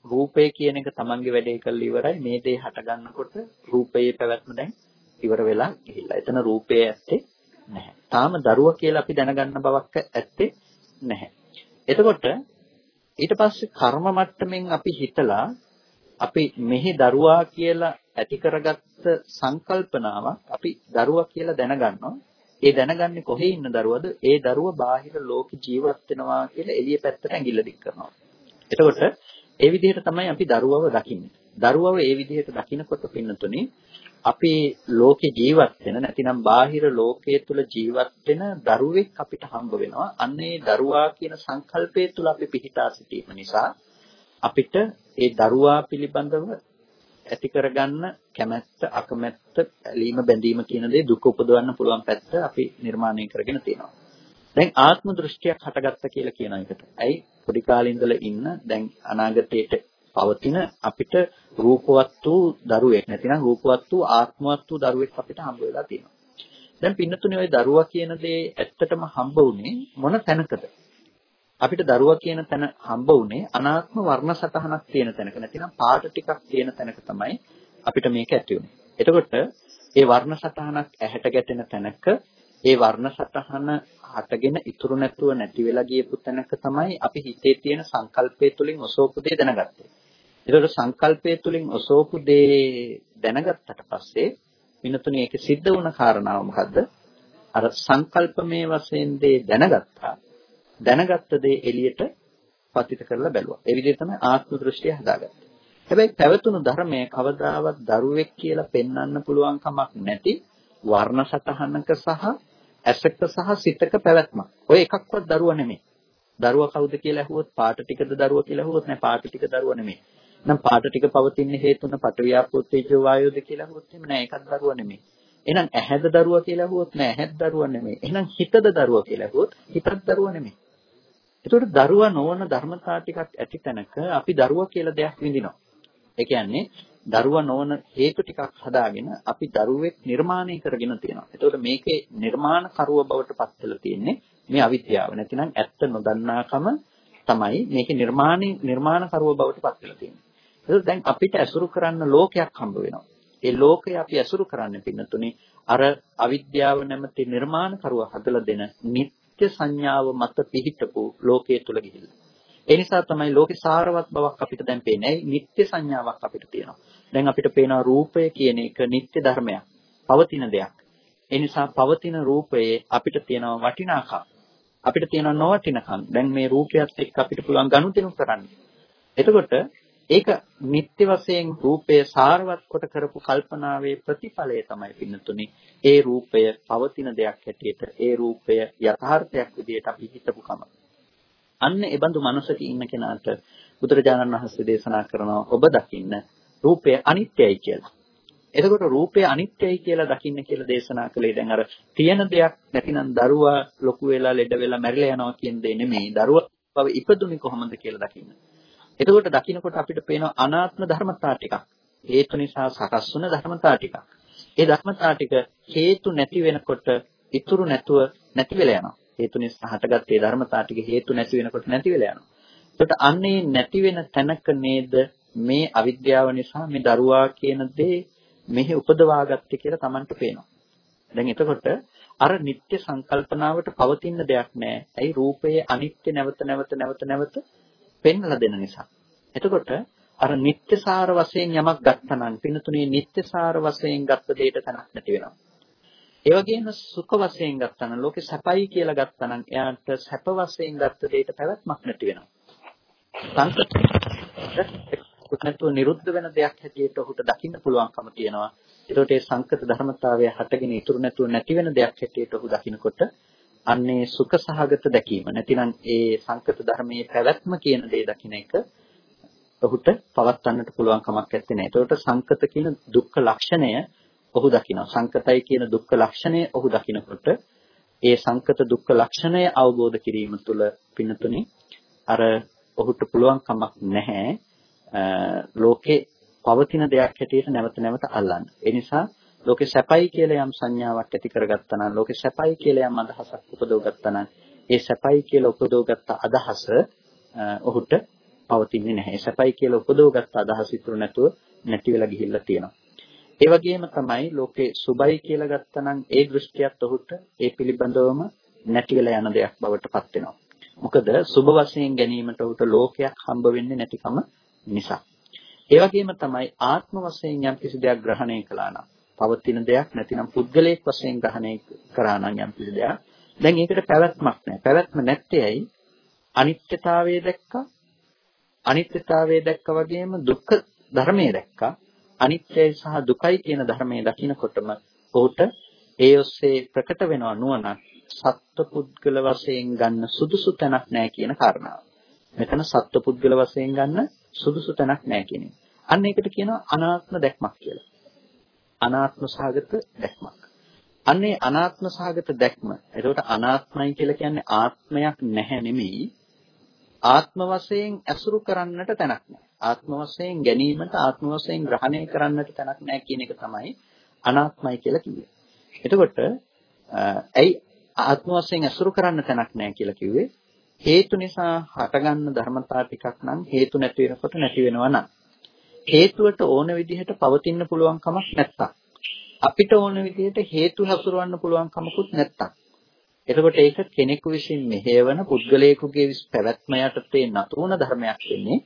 [SPEAKER 1] රූපය කියන එක තමන්ගේ වැඩේ කරලා ඉවරයි මේ දේ හට ගන්නකොට රූපයේ පැවැත්ම දැන් ඉවර වෙලා ගිහිල්ලා. එතන රූපය ඇත්තේ නැහැ. තාම දරුවා කියලා අපි දැනගන්න බවක් ඇත්තේ නැහැ. එතකොට ඊට පස්සේ කර්ම මට්ටමින් අපි හිතලා අපි මෙහි දරුවා කියලා ඇති කරගත්ත සංකල්පනාවක් අපි දරුවා කියලා දැනගන්නවා. ඒ දැනගන්නේ කොහේ ඉන්න දරුවද? ඒ දරුවා බාහිර ලෝක ජීවත් වෙනවා කියලා එළිය පැත්තට ඇඟිල්ල දික් කරනවා. එතකොට ඒ විදිහට තමයි අපි දරුවව දකින්නේ. දරුවව ඒ විදිහට දකිනකොට පින්නතුනේ අපි ලෝකේ ජීවත් වෙන නැතිනම් බාහිර ලෝකයේ තුල ජීවත් වෙන දරුවෙක් අපිට හම්බ වෙනවා. අන්න ඒ දරුවා කියන සංකල්පය තුල අපි පිහිටා සිටීම නිසා අපිට ඒ දරුවා පිළිබඳව ඇති කරගන්න කැමැත්ත අකමැත්ත ඇලීම බැඳීම කියන දේ දුක උපදවන්න පුළුවන් පැත්ත අපි නිර්මාණය කරගෙන තියෙනවා. දැන් ආත්ම දෘෂ්ටියක් හටගත්ත කියලා කියන එකට. ඇයි පොඩි කාලේ ඉඳලා ඉන්න දැන් අනාගතයේට පවතින අපිට රූපවත් වූ දරුවෙක් නැතිනම් රූපවත් වූ ආත්මවත් වූ දරුවෙක් අපිට හම්බ වෙලා තියෙනවා. දැන් පින්නතුනේ ওই දරුවා කියන දේ ඇත්තටම හම්බ වුනේ මොන තැනකද? අපිට දරුවා කියන තැන හම්බ වුනේ අනාත්ම වර්ණ සටහනක් තියෙන තැනක නැතිනම් පාට ටිකක් තියෙන තැනක තමයි අපිට මේක ඇති වුනේ. එතකොට ඒ වර්ණ සටහනක් ඇහැට ගැටෙන තැනක ඒ වර්ණ සටහන හටගෙන ඉතුරු නැතුව නැති වෙලා ගියපු තැනක තමයි අපි හිතේ තියෙන සංකල්පය තුලින් ඔසෝපු දේ දැනගත්තේ. ඒතකොට සංකල්පය තුලින් ඔසෝපු දේ දැනගත්තට පස්සේ විනතුනේ ඒක සිද්ධ වුණ කාරණාව මොකද්ද? අර සංකල්පමේ වශයෙන් දේ දැනගත්තා. දැනගත්ත දේ එළියට පතිත කරලා බැලුවා. ඒ විදිහට තමයි ආත්ම දෘෂ්ටිය හදාගත්තේ. හැබැයි පැවතුණු ධර්මයේ කවදාවත් දරුවෙක් කියලා පෙන්වන්න පුළුවන් කමක් නැති වර්ණ සතහනක සහ ඇසක සහ සිතක පැවැත්මක්. ඔය එකක්වත් දරුවා නෙමෙයි. දරුවා කවුද කියලා ඇහුවොත් පාට ටිකද දරුවා කියලා ඇහුවොත් නෑ පාට ටික දරුවා නෙමෙයි. නම් පාට ටික පවතින හේතුන පටවියාපෝතේජෝ වායෝද කියලා ඇහුවොත් එහෙම නෑ ඒකත් දරුවා නෙමෙයි. එහෙනම් ඇහැද දරුවා කියලා ඇහුවොත් නෑ ඇහැත් දරුවා නෙමෙයි. එහෙනම් හිතද දරුවා කියලා ඇහුවොත් හිතත් දරුවා නෙමෙයි. ඒතකොට දරුවා නොවන ධර්මතා ටිකක් ඇති තැනක අපි දරුවා කියලා දෙයක් විඳිනවා. ඒ කියන්නේ දරුවා නොවන හේතු ටිකක් හදාගෙන අපි දරුවෙක් නිර්මාණය කරගෙන තියෙනවා. ඒතකොට මේකේ නිර්මාණ කරුව බවට පත් වෙලා තියෙන්නේ මේ අවිද්‍යාව. නැතිනම් ඇත්ත නොදන්නාකම තමයි මේකේ නිර්මාණي නිර්මාණ කරුව බවට පත් වෙලා තියෙන්නේ. ඒතකොට දැන් අපිට ඇසුරු කරන්න ලෝකයක් හම්බ වෙනවා. ඒ ලෝකය අපි ඇසුරු කරන්නේ පින්නතුනේ අර අවිද්‍යාව නැමැති නිර්මාණ කරුව හදලා දෙන නිත්‍ය සංඥාව මත පිහිටපු ලෝකයේ තුල ගිහිල්ලා. ඒ නිසා තමයි ලෝකේ සාරවත් බවක් අපිට දැන් පේන්නේ. ඒ නිත්‍ය සංඥාවක් අපිට තියෙනවා. දැන් අපිට පේනවා රූපය කියන එක නිත්‍ය ධර්මයක්. පවතින දෙයක්. ඒ නිසා පවතින රූපයේ අපිට තියෙනවා වටිනාකම්. අපිට තියෙනවා නොවටිනකම්. දැන් මේ රූපයත් එක්ක අපිට පුළුවන් ගනුදෙනු කරන්න. එතකොට ඒක නිත්‍ය වශයෙන් රූපය සාරවත් කොට කරපු කල්පනාවේ ප්‍රතිඵලය තමයි පින්නතුනි ඒ රූපය පවතින දෙයක් හැටියට ඒ රූපය යථාර්ථයක් විදිහට අපි හිතපු කම. අන්න ඒ බඳු මනසක ඉන්න කෙනාට බුදුරජාණන් වහන්සේ දේශනා කරනවා ඔබ දකින්න රූපය අනිත්‍යයි කියලා. එතකොට රූපය අනිත්‍යයි කියලා දකින්න කියලා දේශනා කළේ දැන් අර තියෙන දෙයක් නැතිනම් දරුවා ලොකු වෙලා ලෙඩ වෙලා මැරිලා යනවා කියන දේ නෙමෙයි. දරුවා බව ඉපදුනේ කොහොමද කියලා දකින්න. එතකොට දකින්නකොට අපිට පේනවා අනාත්ම ධර්මතා ටිකක්. හේතු නිසා සකස් වුණ ධර්මතා ටිකක්. ඒ ධර්මතා ටික හේතු නැති වෙනකොට ඉතුරු නැතුව නැති වෙලා යනවා. හේතු නිසා හටගත් ඒ ධර්මතා ටික හේතු නැති වෙනකොට නැති වෙලා යනවා. ඒකට අන්නේ නැති වෙන තැනක නේද මේ අවිද්‍යාව නිසා මේ දරුවා කියන දේ මෙහි උපදවාගත්තේ කියලා Tamanට පේනවා. දැන් එතකොට අර නিত্য සංකල්පනාවට පවතින දෙයක් නැහැ. ඇයි රූපයේ අනිත්‍ය නැවත නැවත නැවත නැවත පෙන්වලා දෙන නිසා. එතකොට අර නিত্যසාර වශයෙන් යමක් ගත්තනම් පිනතුනේ නিত্যසාර වශයෙන් ගත්ත දෙයට තනක් නැති වෙනවා. ඒ වගේම සුඛ වශයෙන් ගත්තනම් ලෝකේ සැපයි කියලා ගත්තනම් එයාට සැප වශයෙන් ගත්ත දෙයට පැවැත්මක් නැති වෙනවා. සංකත නැතුව නිරුද්ධ වෙන දෙයක් හැටියට ඔහුට දකින්න පුළුවන්කම තියෙනවා. ඒකට ඒ සංකත ධර්මතාවය හටගෙන ඉතුරු නැතුව නැති වෙන දෙයක් හැටියට ඔහු දකිනකොට අන්නේ සුඛ සහගත දැකීම. නැතිනම් ඒ සංකත ධර්මයේ පැවැත්ම කියන දේ දකින්න එක ඔහුට පවත්වන්නට පුළුවන් කමක් නැත්තේ. ඒකට සංකත කියන දුක්ඛ ලක්ෂණය ඔහු දකිනවා. සංකතයි කියන දුක්ඛ ලක්ෂණය ඔහු දකිනකොට ඒ සංකත දුක්ඛ ලක්ෂණය අවබෝධ කිරීම තුළ පින්නතුනේ අර ඔහුට පුළුවන් කමක් නැහැ ලෝකේ පවතින දෙයක් හැටියට නැවත නැවත අල්ලන්න. ඒ නිසා ලෝකේ සැපයි කියලා යම් සංඥාවක් ඇති කරගත්තා නම් ලෝකේ සැපයි කියලා යම් අදහසක් උපදවගත්තා නම් ඒ සැපයි කියලා උපදවගත්ත අදහස ඔහුට පවතින්නේ නැහැ. සැපයි කියලා උපදවගත්ත අදහස ඉතුරු නැතුව නැති වෙලා ගිහිල්ලා තියෙනවා. ඒ වගේම තමයි ලෝකේ සුබයි කියලා ගත්තනම් ඒ දෘෂ්ටියත් ඔහුට ඒ පිළිබඳවම නැති වෙලා යන දෙයක් බවට පත් වෙනවා. මොකද සුබ වශයෙන් ගැනීමට ඔහුට ලෝකයක් හම්බ වෙන්නේ නැතිකම නිසා. ඒ වගේම තමයි ආත්ම වශයෙන් යම් කිසි දෙයක් ග්‍රහණය කළා නම් පවතින දෙයක් නැතිනම් පුද්ගලයෙක් වශයෙන් ග්‍රහණය කරා නම් යම් කිසි දෙයක් දැන් ඒකට පැවැත්මක් නැහැ. පැවැත්ම නැත්තේ ඇයි? අනිත්‍යතාවය දැක්කා. අනිත්‍යතාවය දැක්ක වගේම දුක්ඛ ධර්මය දැක්කා. අනිත්‍යයි සහ දුකයි කියන ධර්මයේ දකිනකොටම ඔහුට ඒ ඔස්සේ ප්‍රකට වෙනවා නුවණ සත්පුද්ගල වශයෙන් ගන්න සුදුසු තැනක් නැහැ කියන කාරණාව. මෙතන සත්පුද්ගල වශයෙන් ගන්න සුදුසු තැනක් නැහැ කියන්නේ. අන්න ඒකට කියනවා අනාත්ම දැක්මක් කියලා. අනාත්ම සහගත දැක්මක්. අන්නේ අනාත්ම සහගත දැක්ම. එතකොට අනාත්මයි කියලා කියන්නේ ආත්මයක් නැහැ නෙමෙයි. ආත්ම වශයෙන් ඇසුරු කරන්නට තැනක් නැහැ. ආත්ම වශයෙන් ගැනීමට ආත්ම වශයෙන් ග්‍රහණය කරන්නට තැනක් නැහැ කියන එක තමයි අනාත්මයි කියලා කිව්වේ. එතකොට ඇයි ආත්ම වශයෙන් ඇසුරු කරන්න තැනක් නැහැ කියලා කිව්වේ? හේතු නිසා හටගන්න ධර්මතා ටිකක් නම් හේතු නැති වෙනකොට නැති වෙනවා නම් හේතුවට ඕන විදිහට පවතින්න පුළුවන් කමක් නැත්තම් අපිට ඕන විදිහට හේතු හසුරවන්න පුළුවන් කමකුත් නැත්තම් එතකොට ඒක කෙනෙකු විසින් මෙහෙයවන පුද්ගලයෙකුගේ පැවැත්ම යටතේ නතුවන ධර්මයක් වෙන්නේ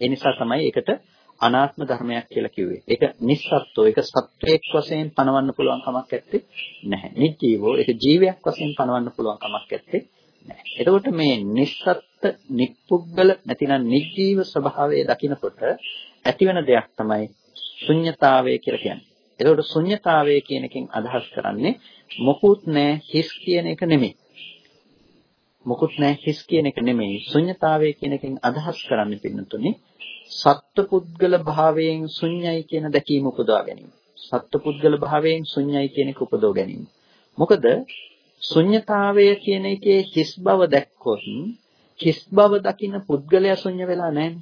[SPEAKER 1] ඒ නිසා තමයි ඒකට අනාත්ම ධර්මයක් කියලා කිව්වේ. ඒක නිස්සත්ත්ව ඒක සත්වයක් වශයෙන් පනවන්න පුළුවන් කමක් නැත්තේ නැහැ. නිජීවෝ ඒක ජීවයක් වශයෙන් පනවන්න පුළුවන් කමක් නැත්තේ නැහැ. එතකොට මේ නිස්සත්ත්ව නිප්පුද්ගල නැතිනම් නිජීව ස්වභාවය දකිනකොට ඇතිවන දෙයක් තමයි ශුන්්‍යතාවය කියලා කියන්නේ. එතකොට ශුන්්‍යතාවය කියන එකෙන් අදහස් කරන්නේ මොකුත් නැහැ හිස් කියන එක නෙමෙයි. මොකුත් නැහැ හිස් කියන එක නෙමෙයි. ශුන්්‍යතාවය කියන එකෙන් අදහස් කරන්නේ පින්නතුනේ සත්පුද්ගල භාවයෙන් ශුන්‍යයි කියන දැකීම උපදවා ගැනීම. සත්පුද්ගල භාවයෙන් ශුන්‍යයි කියන එක උපදව ගැනීම. මොකද ශුන්‍යතාවය කියන එකේ හිස් බව දැක්කොත් හිස් බව දකින්න පුද්ගලයා ශුන්‍ය වෙලා නැහැ.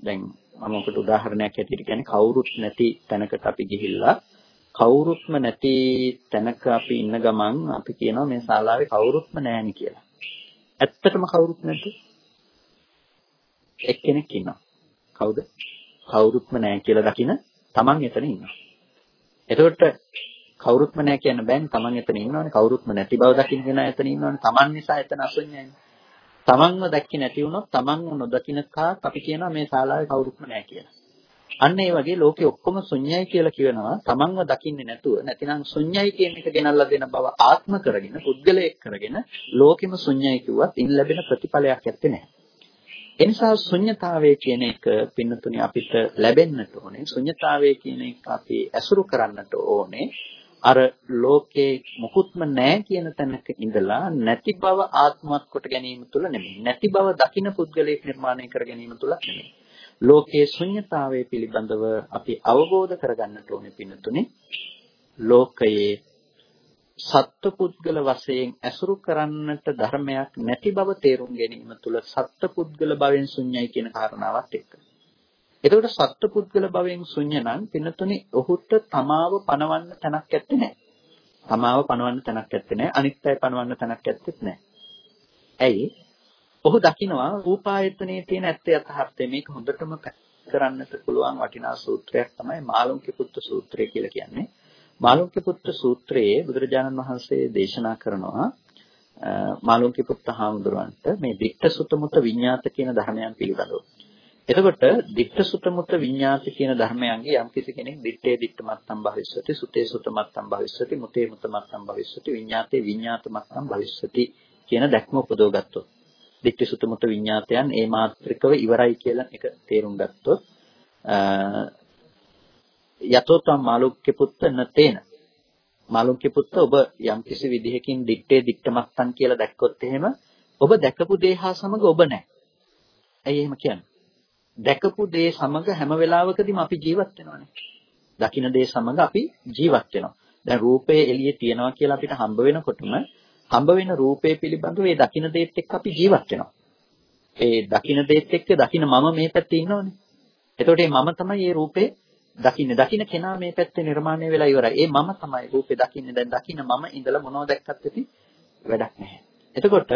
[SPEAKER 1] දැන් මම ඔකට උදාහරණයක් ඇටියට කියන්නේ කවුරුත් නැති තැනකට අපි ගිහිල්ලා කවුරුත්ම නැති තැනක අපි ඉන්න ගමන් අපි කියනවා මේ ශාලාවේ කවුරුත්ම නැහෙනි කියලා. ඇත්තටම කවුරුත් නැද්ද? එක්කෙනෙක් ඉන්නවා. කවුද? කවුරුත්ම නැහැ කියලා දකින තමන් එතන ඉන්නවා. එතකොට කවුරුත්ම නැහැ කියන්න බෑනේ තමන් එතන ඉන්නවනේ කවුරුත්ම නැති බව දකින්න කෙනා එතන ඉන්නවනේ තමන් නිසා එතන අසුඤ්ඤයනේ. තමන්ව දැක්කේ නැති වුණොත් තමන්ව නොදකින්න කාක් අපි කියනවා මේ ශාලාවේ කවුරුත්ම නැහැ කියලා. අන්න ඒ වගේ ලෝකේ ඔක්කොම ශුන්‍යයි කියලා කියනවා තමන්ව දකින්නේ නැතුව නැතිනම් ශුන්‍යයි කියන එක ගෙනල්ලා දෙන බව ආත්ම කරගෙන පුද්ගලයෙක් කරගෙන ලෝකෙම ශුන්‍යයි කිව්වත් ඉන් ලැබෙන ප්‍රතිඵලයක් ඇත්තේ නැහැ. එනිසා ශුන්්‍යතාවය කියන එක පින්නතුනේ අපිට ලැබෙන්නට ඕනේ. ශුන්්‍යතාවය කියන එක අපි ඇසුරු කරන්නට ඕනේ. අර ලෝකේ මුකුත්ම නැහැ කියන තැනක ඉඳලා නැති බව ආත්මවත් කොට ගැනීම තුළ නෙමෙයි. නැති බව දකින පුද්ගලයෙක් නිර්මාණය කර ගැනීම තුළ නෙමෙයි. ලෝකයේ ශුන්්‍යතාවය පිළිබඳව අපි අවබෝධ කරගන්නට ඕනේ පින්නතුනේ. ලෝකයේ සත්පුද්ගල වශයෙන් ඇසුරු කරන්නට ධර්මයක් නැති බව තේරුම් ගැනීම තුළ සත්පුද්ගල භවෙන් ශුන්‍යයි කියන කාරණාවත් එක්ක. එතකොට සත්පුද්ගල භවෙන් ශුන්‍ය නම් පින්නතුනේ ඔහුට තමාව පණවන්න තැනක් ඇත්තේ නැහැ. තමාව පණවන්න තැනක් ඇත්තේ නැහැ. අනිත්‍යය පණවන්න තැනක් ඇත්තෙත් නැහැ. ඇයි? ඔහු දකිනවා රූපායතනයේ තියෙන ඇත්ත යථාර්ථය මේක හොඳටම කරන්නට පුළුවන් වටිනා සූත්‍රයක් තමයි මාළුන්ගේ පුත්තු සූත්‍රය කියලා කියන්නේ. මාළුන්ගේ පුත්තු සූත්‍රයේ බුදුරජාණන් වහන්සේ දේශනා කරනවා මාළුන්ගේ පුත්ත හාමුදුරුවන්ට මේ දික්ඨ සුතමුත විඤ්ඤාත කියන ධර්මයන් පිළිබඳව. එතකොට දික්ඨ සුතමුත විඤ්ඤාත කියන ධර්මයන්ගේ යම් කිසි කෙනෙක් දිත්තේ දිත්තමත්තම් භවිස්සති සුතේ සුතමත්තම් භවිස්සති මුතේ මුතමත්තම් භවිස්සති විඤ්ඤාතේ විඤ්ඤාතමත්තම් භවිස්සති කියන දැක්ම උපදවගත්තොත් දික්ඨ සුතමුත විඤ්ඤාතයන් ඒ මාත්‍රිකව ඉවරයි කියලා එක තේරුම් ගත්තොත් යතෝතම් මාළුක්‍ය පුත්ත නතේන මාළුක්‍ය පුත්ත ඔබ යම් කිසි විදිහකින් දික්ටේ දික්ටමත්තන් කියලා දැක්කොත් එහෙම ඔබ දැකපු දේ හා සමග ඔබ නැහැ. ඇයි එහෙම කියන්නේ? දැකපු දේ සමග හැම වෙලාවකදීම අපි ජීවත් වෙනවානේ. දකින්න දේ සමග අපි ජීවත් වෙනවා. දැන් රූපය එළියේ තියනවා කියලා අපිට හම්බ වෙනකොටම හම්බ වෙන රූපය පිළිබඳව ඒ දකින්න දේත් එක්ක අපි ජීවත් වෙනවා. ඒ දකින්න දේත් එක්ක දකින්න මම මේ පැත්තේ ඉන්නවනේ. එතකොට මේ මම තමයි මේ රූපේ දකින්නේ දකින්න කෙනා මේ පැත්තේ නිර්මාණය වෙලා ඉවරයි. ඒ මම තමයි රූපේ දකින්නේ. දැන් දකින්න මම ඉඳලා මොනවද දැක්කත් ඇති වැඩක් නැහැ. එතකොට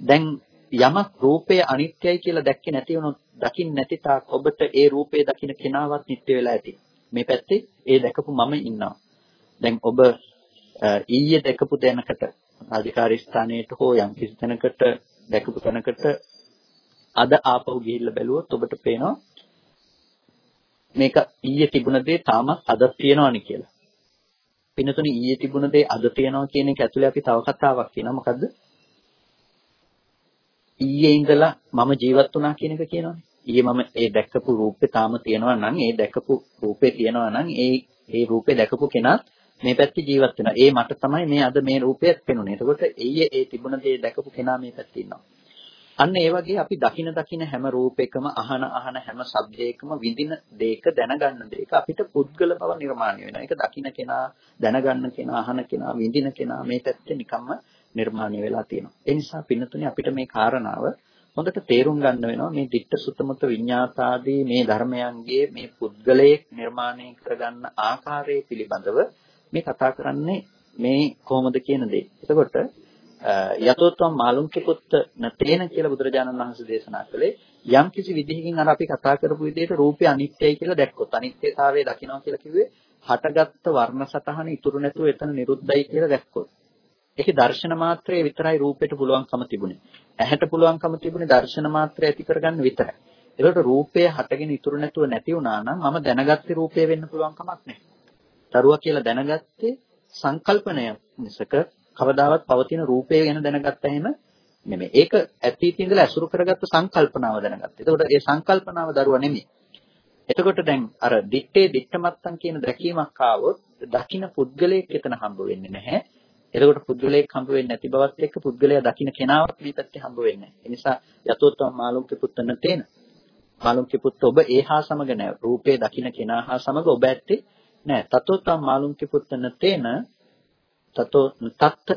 [SPEAKER 1] දැන් යමක් රූපය අනිත්‍යයි කියලා දැක්කේ නැති වුණොත් දකින්න නැති තාක් ඔබට ඒ රූපේ දකින්න කෙනාවත් නිට්ටය වෙලා ඇති. මේ පැත්තේ ඒ දැකපු මම ඉන්නවා. දැන් ඔබ ඊයේ දැකපු දැනකට අධිකාරී ස්ථානයේට හෝ යම් කිසි තැනකට දැකපු තැනකට අද ආපහු ගිහිල්ලා බැලුවොත් ඔබට පේනවා මේක ඊයේ තිබුණ දේ තාමත් අද තියෙනවනේ කියලා. පින්නතුනේ ඊයේ තිබුණ දේ අද තියෙනවා කියන එක ඇතුලේ අපි තව කතාවක් කියනවා මොකද්ද? ඊයේ ඉඳලා මම ජීවත් වුණා කියන එක කියනවනේ. ඊයේ මම ඒ දැක්කපු රූපේ තාම තියෙනවා නම් ඒ දැක්කපු රූපේ තියෙනවා නම් ඒ ඒ රූපේ දැකපු කෙනා මේ පැත්තේ ජීවත් වෙනවා. ඒ මට තමයි මේ අද මේ රූපය පෙනුනේ. එතකොට ඊයේ ඒ තිබුණ දේ දැකපු කෙනා මේ පැත්තේ ඉන්නවා. අන්න ඒ වගේ අපි දකින දකින හැම රූපයකම අහන අහන හැම ශබ්දයකම විඳින දෙයක දැනගන්න දෙයක අපිට පුද්ගල බව නිර්මාණය වෙනවා. ඒක දකින කෙනා, දැනගන්න කෙනා, අහන කෙනා, විඳින කෙනා මේ පැත්තේ නිකම්ම නිර්මාණය වෙලා තියෙනවා. ඒ නිසා පින්නතුනේ අපිට මේ කාරණාව හොඳට තේරුම් ගන්න වෙනවා මේ ditta sutamuta විඤ්ඤාතාදී මේ ධර්මයන්ගේ මේ පුද්ගලයේ නිර්මාණය කරගන්න ආකාරය පිළිබඳව මේ කතා කරන්නේ මේ කොහොමද කියන දේ. එතකොට යතෝත්වම් මාළුන්ගේ පුත්ත නතේන කියලා බුදුරජාණන් වහන්සේ දේශනා කළේ යම් කිසි විදිහකින් අර අපි කතා කරපු විදිහට රූපය අනිත්‍යයි කියලා දැක්කොත් අනිත්‍යතාවය දකිනවා කියලා කිව්වේ හටගත්ත වර්ණ සතහන ඉතුරු නැතුව එතන නිරුද්ධයි කියලා දැක්කොත් ඒකේ දර්ශන මාත්‍රයේ විතරයි රූපයට පුළුවන්කම තිබුණේ ඇහැට පුළුවන්කම තිබුණේ දර්ශන මාත්‍රය ඇති කරගන්න විතරයි ඒකට රූපය හටගෙන ඉතුරු නැතුව නැති වුණා නම් මම දැනගත්තේ රූපය වෙන්න පුළුවන් කමක් නැහැ. තරුවා කියලා දැනගත්තේ සංකල්පනය මිසක කවදාවත් පවතින රූපය ගැන දැනගත්ත හැම නෙමෙයි. ඒක ඇතීත ඉඳලා ඇසුරු කරගත්ත සංකල්පනාව දැනගත්තා. එතකොට ඒ සංකල්පනාව දරුවා නෙමෙයි. එතකොට දැන් අර දිත්තේ දිත්තමත්තන් කියන දැකීමක් ආවොත් දකින්න පුද්ගලයෙක් එතන හම්බ වෙන්නේ නැහැ. එතකොට පුද්ගලයෙක් හම්බ වෙන්නේ නැති බවත් එක්ක පුද්ගලයා දකින්න කෙනාවත් මේ පැත්තේ හම්බ වෙන්නේ නැහැ. ඒ නිසා යතෝත්වම් මාළුක්‍ය පුත්තන තේන. මාළුක්‍ය පුත්ත ඔබ ඒහා සමග නැහැ. රූපේ දකින්න කෙනා හා සමග ඔබ ඇත්තේ නැහැ. තතෝත්වම් මාළුක්‍ය පුත්තන තේන තතෝ තත්ත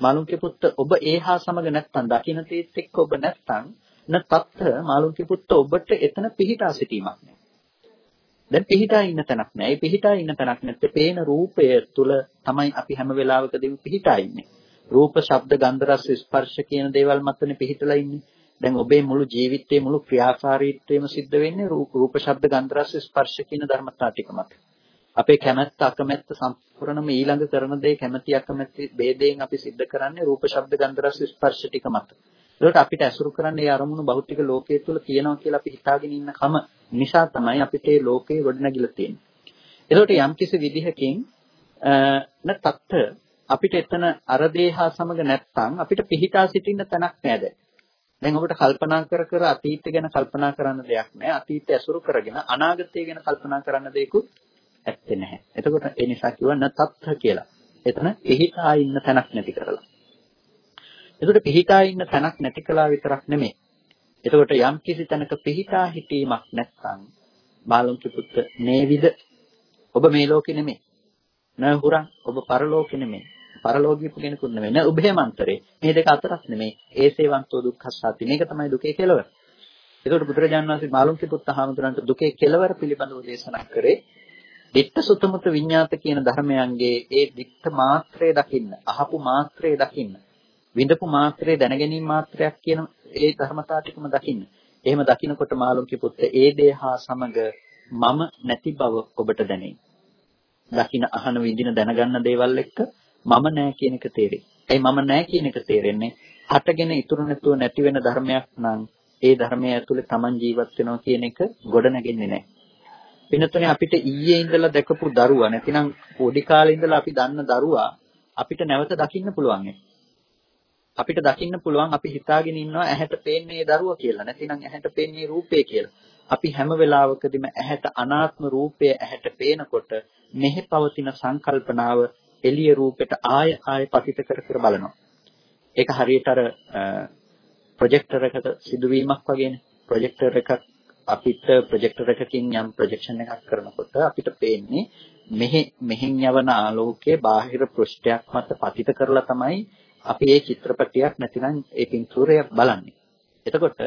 [SPEAKER 1] මාළුන්ගේ පුත්ත ඔබ ඒහා සමග නැත්තම් දකින්න තේත් එක්ක ඔබ නැත්තම් න තත්ත මාළුන්ගේ පුත්ත ඔබට එතන පිහිටා සිටීමක් නෑ. දැන් පිහිටා ඉන්න තැනක් නෑ. ඒ පිහිටා ඉන්න තැනක් නැත්te පේන රූපය තුල තමයි අපි හැම වෙලාවකදීම පිහිටා ඉන්නේ. රූප, ශබ්ද, ගන්ධ, රස, ස්පර්ශ කියන දේවල් මතනේ පිහිටලා ඉන්නේ. දැන් ඔබේ මුළු ජීවිතයේ මුළු ක්‍රියාකාරීත්වයම සිද්ධ වෙන්නේ රූප, ශබ්ද, ගන්ධ, රස, ස්පර්ශ කියන ධර්මතා ටික මත. අපේ කැමැත්ත අකමැත්ත සම්පූර්ණම ඊළඟ කරන දේ කැමැති අකමැති ભેදයෙන් අපි සිද්ධ කරන්නේ රූප ශබ්ද ගන්ධ රස ස්පර්ශ ටික මත. ඒකට අපිට ඇසුරු කරන්නේ ඒ අරමුණු භෞතික ලෝකයේ තුල තියෙනවා කියලා අපි හිතාගෙන ඉන්න කම නිසා තමයි අපිට මේ ලෝකේ ගොඩනැගිලා තියෙන්නේ. ඒකට යම්කිසි විදිහකින් න තත්ත අපිට එතන අර දේහා සමග නැත්තම් අපිට පිහිටා සිටින්න තැනක් නෑද? දැන් ඔබට කල්පනා කර කර අතීතය ගැන කල්පනා කරන්න දෙයක් නෑ. අතීතය ඇසුරු කරගෙන අනාගතය ගැන කල්පනා කරන්න දෙයක්වත් ඇත්තේ නැහැ. එතකොට ඒ නිසා කිව්වා න තත්ත කියලා. එතන පිහිටා ඉන්න තැනක් නැති කරලා. එතකොට පිහිටා ඉන්න තැනක් නැති කළා විතරක් නෙමෙයි. එතකොට යම් කිසි තැනක පිහිටා හිටීමක් නැත්නම් බාලුන්ති පුත්ත නේවිද ඔබ මේ ලෝකෙ නෙමෙයි. න හුරන් ඔබ පරලෝකෙ නෙමෙයි. පරලෝකීප කෙනෙකුත් නෙමෙයි. න උභයමන්තරේ. මේ දෙක අතරක් නෙමෙයි. ඒසේවන්තෝ දුක්ඛස්සාති. මේක තමයි දුකේ කෙලවර. එතකොට බුදුරජාණන් වහන්සේ මාළුන්ති පුත්ත හාමුදුරන්ට දුකේ කෙලවර පිළිබඳව දේශනා කරේ ditta sutamuta විඤ්ඤාත කියන ධර්මයන්ගේ ඒ ditta මාත්‍රය දකින්න, අහපු මාත්‍රය දකින්න, විඳපු මාත්‍රය දැනගැනීම මාත්‍රයක් කියන ඒ ධර්මතා ටිකම දකින්න. එහෙම දකිනකොට මාළුන්ගේ පුත්ත ඒ දේ හා සමග මම නැති බව ඔබට දැනේ. දකින අහන විඳින දැනගන්න දේවල් එක්ක මම නෑ කියන එක තේරෙයි. ඒ මම නෑ කියන එක තේරෙන්නේ හටගෙන ඉතුරු නැතුව නැති වෙන ධර්මයක් නම් ඒ ධර්මය ඇතුලේ Taman ජීවත් වෙනවා කියන එක ගොඩ නැගෙන්නේ නෑ. වෙනතුනේ අපිට ඊයේ ඉඳලා දැකපු දරුවා නැතිනම් පොඩි කාලේ ඉඳලා අපි දන්න දරුවා අපිට නැවත දකින්න පුළුවන් අපිට දකින්න පුළුවන් අපි හිතාගෙන ඉන්නවා ඇහැට පේන්නේ දරුවා කියලා නැතිනම් ඇහැට පේන්නේ රූපේ කියලා. අපි හැම වෙලාවකදීම ඇහැට අනාත්ම රූපය ඇහැට පේනකොට මෙහි පවතින සංකල්පනාව එළිය රූපෙට ආය ආය පතිත කර කර බලනවා. ඒක හරියට අර ප්‍රොජෙක්ටර් එකක සිදුවීමක් වගේනේ. ප්‍රොජෙක්ටර් එකක් අපිට ප්‍රොජෙක්ටර් එකකින් යම් ප්‍රොජෙක්ෂන් එකක් කරනකොට අපිට පේන්නේ මෙහි මෙහෙන් යවන ආලෝකයේ බාහිර පෘෂ්ඨයක් මත පතිත කරලා තමයි අපි මේ චිත්‍රපටියක් නැතිනම් ඒ පින්තූරය බලන්නේ. එතකොට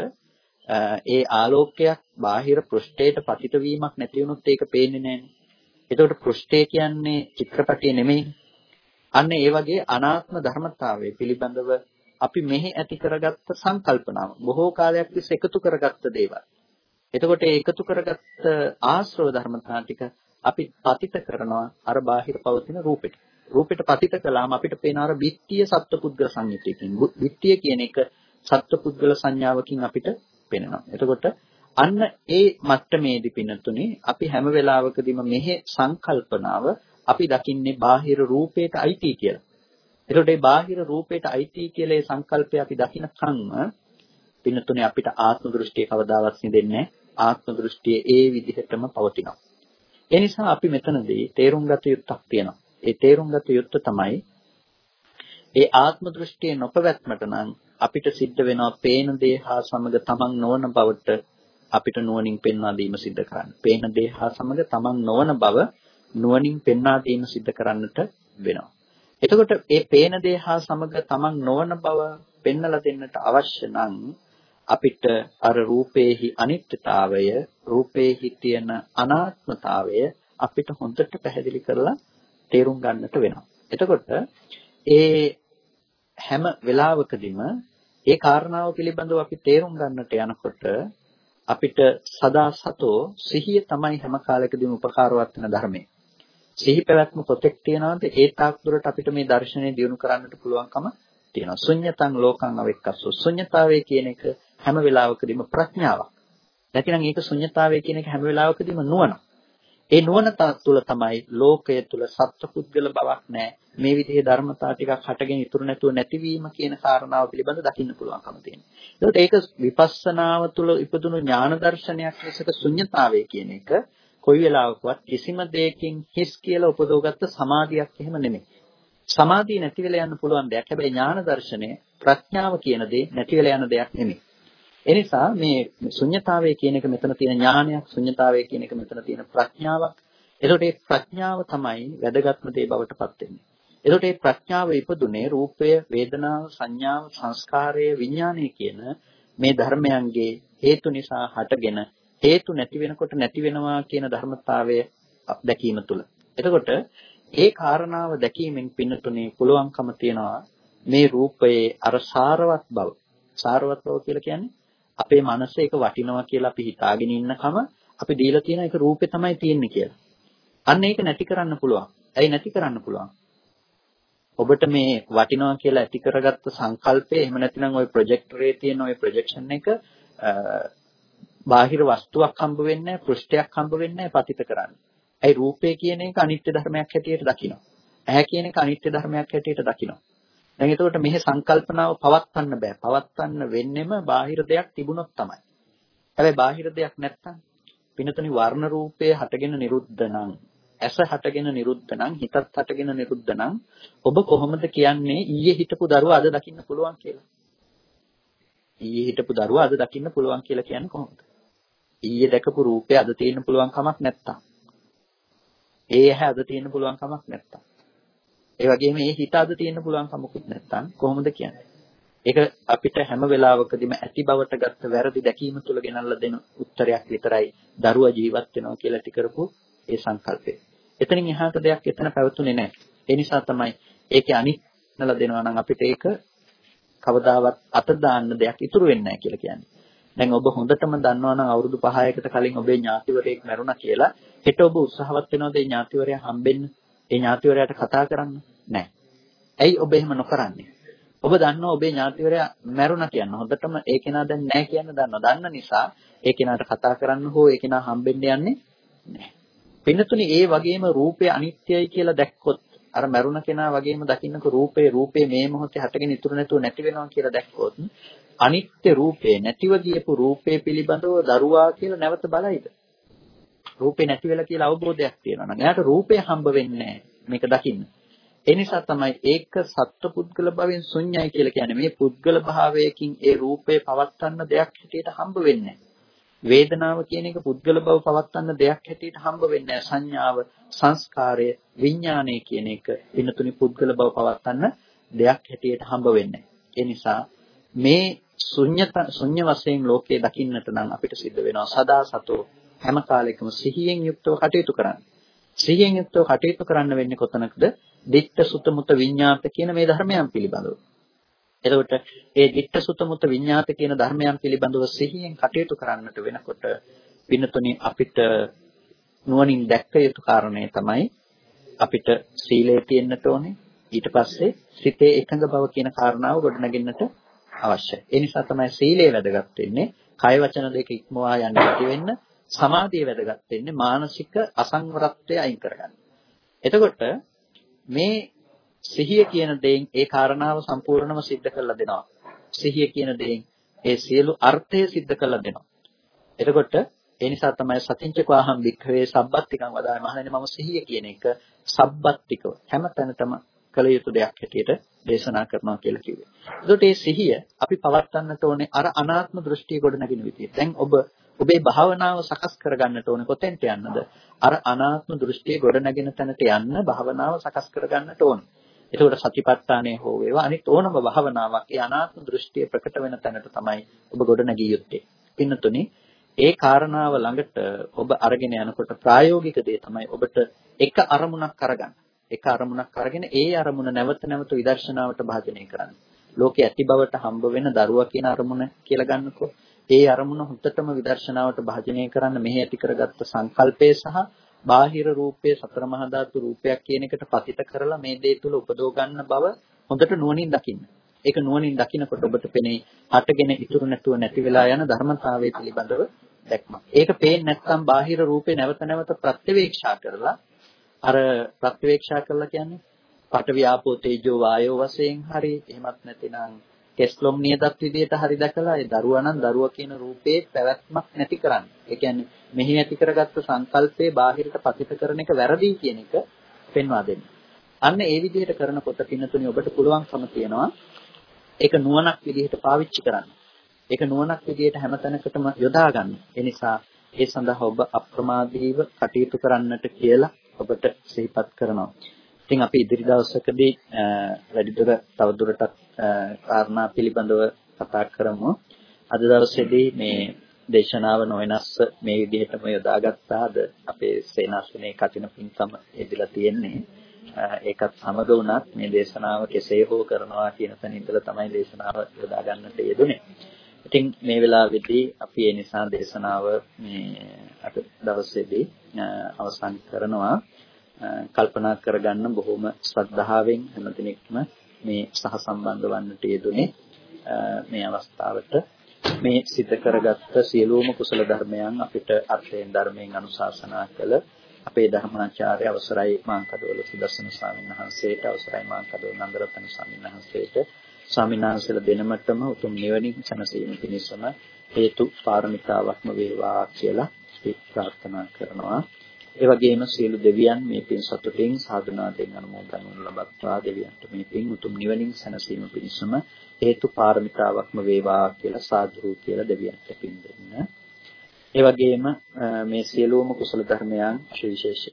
[SPEAKER 1] ඒ ආලෝකයක් බාහිර පෘෂ්ඨයට පතිත වීමක් නැති වුණොත් ඒක පේන්නේ නැහැ. එතකොට පෘෂ්ඨය කියන්නේ චිත්‍රපටිය නෙමෙයි. අන්න ඒ වගේ අනාත්ම ධර්මතාවය පිළිබඳව අපි මෙහි ඇති කරගත්ත සංකල්පනාව බොහෝ කාලයක් තිස්සේ එකතු කරගත්ත දේවල්. එතකොට ඒ එකතු කරගත්ත ආශ්‍රව ධර්මතා ටික අපි පතිත කරනවා අර බාහිර පවතින රූපෙට. රූපෙට පතිත කළාම අපිට පේන අර බිත්තිය සත්පුද්ගල සංයුතියකින්. බිත්තිය කියන එක සත්පුද්ගල සංඥාවකින් අපිට පේනවා. එතකොට අන්න ඒ මට්ටමේදී පින්නතුනේ අපි හැම වෙලාවකදීම මෙහි සංකල්පනාව අපි දකින්නේ බාහිර රූපයට අයිති කියලා. එතකොට මේ බාහිර රූපයට අයිති කියලා ඒ සංකල්පය අපි දකින කන්ම පින්නතුනේ අපිට ආත්ම දෘෂ්ටිය කවදාවත් නිදෙන්නේ නැහැ. ආත්ම දෘෂ්ටිය ඒ විදිහටම පවතිනවා. ඒ නිසා අපි මෙතනදී තේරුම් ගත යුත්තක් තියෙනවා. ඒ තේරුම් ගත යුත්ත තමයි ඒ ආත්ම දෘෂ්ටිය නොපවැත්මට නම් අපිට සිද්ධ වෙනවා පේන දේ හා සමග තමන් නොවන බවට අපිට නුවණින් පෙන්වා දීම සිද්ධ කරන්න. පේන දේ හා සමග තමන් නොවන බව නුවණින් පෙන්වා දීම සිද්ධ කරන්නට වෙනවා. එතකොට මේ පේන දේ හා සමග තමන් නොවන බව පෙන්වලා දෙන්නට අවශ්‍ය නම් අපිට අර රූපේහි අනිත්‍යතාවය රූපේහි තියෙන අනාත්මතාවය අපිට හොඳට පැහැදිලි කරලා තේරුම් ගන්නට වෙනවා. එතකොට ඒ හැම වෙලාවකදීම ඒ කාරණාව පිළිබඳව අපි තේරුම් ගන්නට යනකොට අපිට සදා සතෝ සිහිය තමයි හැම කාලයකදීම උපකාරවත් වෙන ධර්මය. සිහි පැවැත්ම කොතෙක් තියනවාද ඒ තාක් දුරට අපිට මේ දර්ශනය දියුණු කරන්නට පුළුවන්කම තියෙනවා. ශුන්‍යතං ලෝකං අවෙක්කස්සෝ. ශුන්‍යතාවය කියන එක හැම වෙලාවකදීම ප්‍රඥාවක්. නැතිනම් ඒක ශුන්‍යතාවය කියන එක හැම වෙලාවකදීම නුවණ. ඒ නුවණ තුළ තමයි ලෝකය තුළ සත්පුද්ගල බවක් නැහැ. මේ විදිහේ ධර්මතා ටිකක් හටගෙන ඉතුරු නැතුව නැතිවීම කියන කාරණාව පිළිබඳ දකින්න පුළුවන්කම තියෙනවා. ඒකට ඒක විපස්සනාව තුළ ඉපදුණු ඥාන දර්ශනයක් ලෙසක ශුන්‍යතාවය කියන එක කොයි වෙලාවකවත් කිසිම දෙයකින් හිස් කියලා උපදවගත්ත සමාධියක් එහෙම නෙමෙයි. සමාධිය නැති වෙලා යන්න පුළුවන් දෙයක්. හැබැයි ඥාන දර්ශනය ප්‍රඥාව කියන දේ නැති වෙලා යන දෙයක් නෙමෙයි. එනිසා මේ ශුන්්‍යතාවය කියන එක මෙතන තියෙන ඥානයක්, ශුන්්‍යතාවය කියන එක මෙතන තියෙන ප්‍රඥාවක්. එතකොට මේ ප්‍රඥාව තමයි වැදගත්ම දේ බවට පත් වෙන්නේ. එතකොට මේ ප්‍රඥාව ඉපදුනේ රූපය, වේදනාව, සංඥාව, සංස්කාරය, විඥානය කියන මේ ධර්මයන්ගේ හේතු නිසා හටගෙන හේතු නැති වෙනකොට නැති වෙනවා කියන ධර්මතාවය දැකීම තුළ. එතකොට ඒ කාරණාව දැකීමෙන් පින්නතුනේ පුළුවන්කම තියනවා මේ රූපයේ අර සාරවත් බව. සාරවත් බව කියලා කියන්නේ අපේ මනස ඒක වටිනවා කියලා අපි හිතාගෙන ඉන්නකම අපි දීලා තියෙන එක රූපේ තමයි තියෙන්නේ කියලා. අන්න ඒක නැති කරන්න පුළුවන්. ඇයි නැති කරන්න පුළුවන්? ඔබට මේ වටිනවා කියලා ඇති කරගත්ත සංකල්පය එහෙම නැතිනම් ওই ප්‍රොජෙක්ටරේ තියෙන ওই ප්‍රොජෙක්ෂන් එක බාහිර වස්තුවක් හම්බ වෙන්නේ පෘෂ්ඨයක් හම්බ වෙන්නේ පතිත කරන්නේ. ඇයි රූපය කියන එක අනිත්‍ය ධර්මයක් හැටියට දකිනවා. ඇහැ කියන එක අනිත්‍ය ධර්මයක් හැටියට දකිනවා. දැන් එතකොට මෙහි සංකල්පනාව පවත්වන්න බෑ. පවත්වන්න වෙන්නෙම බාහිර දෙයක් තිබුණොත් තමයි. හැබැයි බාහිර දෙයක් නැත්තම් පිනතුනි වර්ණ රූපය හටගෙන නිරුද්ධ නම් ඇස හටගෙන නිරුද්ධ නම් හිතත් හටගෙන නිරුද්ධ නම් ඔබ කොහොමද කියන්නේ ඊයේ හිටපු දරුවා අද දකින්න පුළුවන් කියලා? ඊයේ හිටපු දරුවා අද දකින්න පුළුවන් කියලා කියන්නේ කොහොමද? ඊයේ දැකපු රූපය අද තියෙන්න පුළුවන් කමක් නැත්තම්. ඒ ඇහැ අද තියෙන්න පුළුවන් කමක් නැත්තම්. ඒ වගේම මේ හිත අද තියෙන්න පුළුවන් කමකුත් නැත්තම් කොහොමද කියන්නේ? ඒක අපිට හැම වෙලාවකදීම ඇති බවට ගත්ත වැරදි දැකීම තුළ ගෙනල්ලා දෙන උත්තරයක් විතරයි දරුවා ජීවත් වෙනවා කියලා ඇති කරපු ඒ සංකල්පය. එතනින් එහාට දෙයක් එතන පැවතුනේ නැහැ. ඒ නිසා තමයි ඒකේ අනිත්නලා දෙනවා නම් අපිට ඒක කවදාවත් අත දාන්න දෙයක් ඉතුරු වෙන්නේ නැහැ කියලා කියන්නේ. දැන් ඔබ හොඳටම දන්නවා නම් අවුරුදු 5කට කලින් ඔබේ ඥාතිවරයෙක් මැරුණා කියලා හෙට ඔබ උත්සාහවත් වෙනවද ඒ ඥාතිවරයා හම්බෙන්න? ඒ ඥාතිවරයාට කතා කරන්න? නැහැ. ඇයි ඔබ එහෙම නොකරන්නේ? ඔබ දන්නවා ඔබේ ඥාතිවරයා මැරුණා කියන්න. හොඳටම ඒ කෙනා දැන් නැහැ කියන්න දන්නවා. දන්න නිසා ඒ කෙනාට කතා කරන්න හෝ ඒ කෙනා හම්බෙන්න යන්නේ නැහැ. පින්නතුනි ඒ වගේම රූපය අනිත්‍යයි කියලා දැක්කොත් අර මරුණ කෙනා වගේම දකින්නක රූපේ රූපේ මේ මොහොතේ හටගෙන ඉතුරු නැතුව නැති වෙනවා කියලා දැක්කොත් අනිත්‍ය රූපේ නැතිව ගියපු රූපේ පිළිබඳව දරුවා කියලා නැවත බලයිද? රූපේ නැති වෙලා කියලා අවබෝධයක් තියෙනවා නම් එයාට රූපේ හම්බ වෙන්නේ මේක දකින්න. ඒ නිසා තමයි ඒක සත්පුද්ගල භවෙන් ශුන්‍යයි කියලා කියන්නේ. මේ පුද්ගල භාවයකින් ඒ රූපේ පවත්වන්න දෙයක් හැටියට හම්බ වෙන්නේ වේදනාව කියන එක පුද්ගල බව පවත්වන්න දෙයක් හැටියට හම්බ වෙන්නේ සංඥාව, සංස්කාරය, විඥානය කියන එක වෙනතුනි පුද්ගල බව පවත්වන්න දෙයක් හැටියට හම්බ වෙන්නේ. ඒ නිසා මේ ශුන්‍යත ශුන්‍ය වශයෙන් ලෝකේ දකින්නට නම් අපිට සිද්ධ වෙනවා සදා සතෝ හැම කාලෙකම සිහියෙන් යුක්තව කටයුතු කරන්න. සිහියෙන් යුක්තව කටයුතු කරන්න වෙන්නේ කොතනකද? Ditta sutta mutta විඤ්ඤාත කියන මේ ධර්මයන් පිළිබඳව. එතකොට ඒ ditta sutta mutta විඤ්ඤාත කියන ධර්මයන් පිළිබඳව සිහියෙන් කටයුතු කරන්නට වෙනකොට පින්නතුනි අපිට නුවණින් දැක්ක යුතු කාරණේ තමයි අපිට සීලය තියෙන්නට ඕනේ. ඊට පස්සේ සිතේ එකඟ බව කියන කාරණාව ගොඩනගෙන්නට අවශ්‍යයි. ඒ නිසා තමයි සීලය වැදගත් වෙන්නේ. කය වචන දෙක ඉක්මවා යන්න නැති වෙන්න සමාධිය වැදගත් වෙන්නේ මානසික අසංවරත්වය අයින් කරගන්න. එතකොට මේ සිහිය කියන දෙයින් ඒ කාරණාව සම්පූර්ණව सिद्ध කරලා දෙනවා. සිහිය කියන දෙයින් ඒ සියලු අර්ථය सिद्ध කරලා දෙනවා. එතකොට ඒ නිසා තමයි සතිංචකෝ අහම් වික්ඛවේ සබ්බත්තිකං වදායි මහණෙනි මම සිහිය කියන එක සබ්බත්තිකව හැම තැනටම කළ යුතු දෙයක් හැටියට දේශනා කරනවා කියලා කිව්වේ. එතකොට මේ සිහිය අපි පවත්වන්නට ඕනේ අර අනාත්ම දෘෂ්ටිය ගොඩනගෙන විදිහට. දැන් ඔබ ඔබේ භාවනාව සකස් කරගන්නට ඕනේ කොතෙන්ට යන්නද? අර අනාත්ම දෘෂ්ටිය ගොඩනගෙන තැනට යන්න භාවනාව සකස් කරගන්නට ඕනේ. එතකොට සතිපට්ඨානය හෝ වේවා අනිත් ඕනම භාවනාවක් ඒ අනාත්ම දෘෂ්ටිය ප්‍රකට වෙන තැනට තමයි ඔබ ගොඩනගිය යුත්තේ. පින්නතුනේ ඒ කාරණාව ළඟට ඔබ අරගෙන යනකොට ප්‍රායෝගික දේ තමයි ඔබට එක අරමුණක් අරගන්න. එක අරමුණක් අරගෙන ඒ අරමුණ නැවත නැවත විදර්ශනාවට භාජනය කරන්න. ලෝකේ ඇති බවට හම්බ වෙන දරුවා කියන අරමුණ කියලා ගන්නකෝ. ඒ අරමුණ හුත්තටම විදර්ශනාවට භාජනය කරන්න මෙහි ඇති කරගත්ත සංකල්පය සහ බාහිර රූපයේ සතර මහා ධාතු රූපයක් කියන එකට පතිත කරලා මේ දේ තුල උපදව ගන්න බව හොඳට නුවණින් දකින්න. ඒක නුවණින් දකිනකොට ඔබට පෙනේ හටගෙන ඉතුරු නැතුව නැති වෙලා යන ධර්මතාවය පිළිබඳව දැක්මක්. ඒක පේන්නේ නැත්නම් බාහිර රූපේ නැවත නැවත ප්‍රත්‍යවේක්ෂා කරලා අර ප්‍රත්‍යවේක්ෂා කරලා කියන්නේ පඨවි ආපෝ තේජෝ වායෝ වශයෙන් හරි එහෙමත් නැතිනම් කෙස්ලොම් නියතත් විදියට හරි දැකලා ඒ දරුවා නම් දරුවා කියන රූපේ පැවැත්මක් නැති කරන්න. ඒ කියන්නේ මෙහි ඇති කරගත්ත සංකල්පේ බාහිරට පතිත කරන එක වැරදි කියන එක පෙන්වා දෙන්න. අන්න ඒ විදිහට කරනකොට පින්නතුනි ඔබට පුළුවන්කම තියෙනවා ඒක නුවණක් විදිහට පාවිච්චි කරන්න. ඒක නුවණක් විදිහට හැමතැනකටම යොදා ගන්න. ඒ නිසා ඒ සඳහා ඔබ අප්‍රමාදීව කටයුතු කරන්නට කියලා ඔබට සිහිපත් කරනවා. ඉතින් අපි ඉදිරි දවසකදී වැඩිදුර තවදුරටත් කාරණා පිළිබඳව කතා කරමු. අද දවසේදී මේ දේශනාව නොවෙනස්ව මේ විදිහටම යොදාගත්තාද අපේ සේනාසනේ කටින පින්කම එදිලා තියෙන්නේ. ඒකත් සමග වුණත් මේ දේශනාව කෙසේ හෝ කරනවා කියන තැන ඉඳලා තමයි දේශනාව යොදා ගන්නට යෙදුනේ. ඉතින් මේ වෙලාවේදී අපි ඒ නිසා දේශනාව මේ අද දවසේදී අවසන් කරනවා. කල්පනා කරගන්න බොහොම ශ්‍රද්ධාවෙන් හැමදෙනෙක්ම මේ සහසම්බන්ධ වන්නට යෙදුනේ මේ අවස්ථාවට මේ සිද්ධ කරගත්ත සියලුම කුසල ධර්මයන් අපිට අර්ථයෙන් ධර්මයෙන් අනුශාසනා කළ අපේ ධර්මාචාර්ය අවසරයි මාංකඩවල සුදස්සන ස්වාමීන් වහන්සේට අවසරයි මාංකඩවල නන්දරත්න ස්වාමීන් වහන්සේට ස්වාමීන් වහන්සේලා දෙනමතම උතුම් නිවනින් සැනසීම පිණිසම හේතු පාරමිතාවක්ම වේවා කියලා ප්‍රාර්ථනා කරනවා. ඒ වගේම සියලු දෙවියන් මේ පින් සතුටින් සාධනාවෙන් අනුමෝදන් වනු ලබත්වා දෙවියන්ට මේ පින් උතුම් නිවනින් සැනසීම පිණිසම හේතු පාරමිතාවක්ම වේවා කියලා සාදු කියලා දෙවියන්ට පින් දෙන්න. ඒ වගේම මේ සියලුම කුසල ධර්මයන් විශේෂ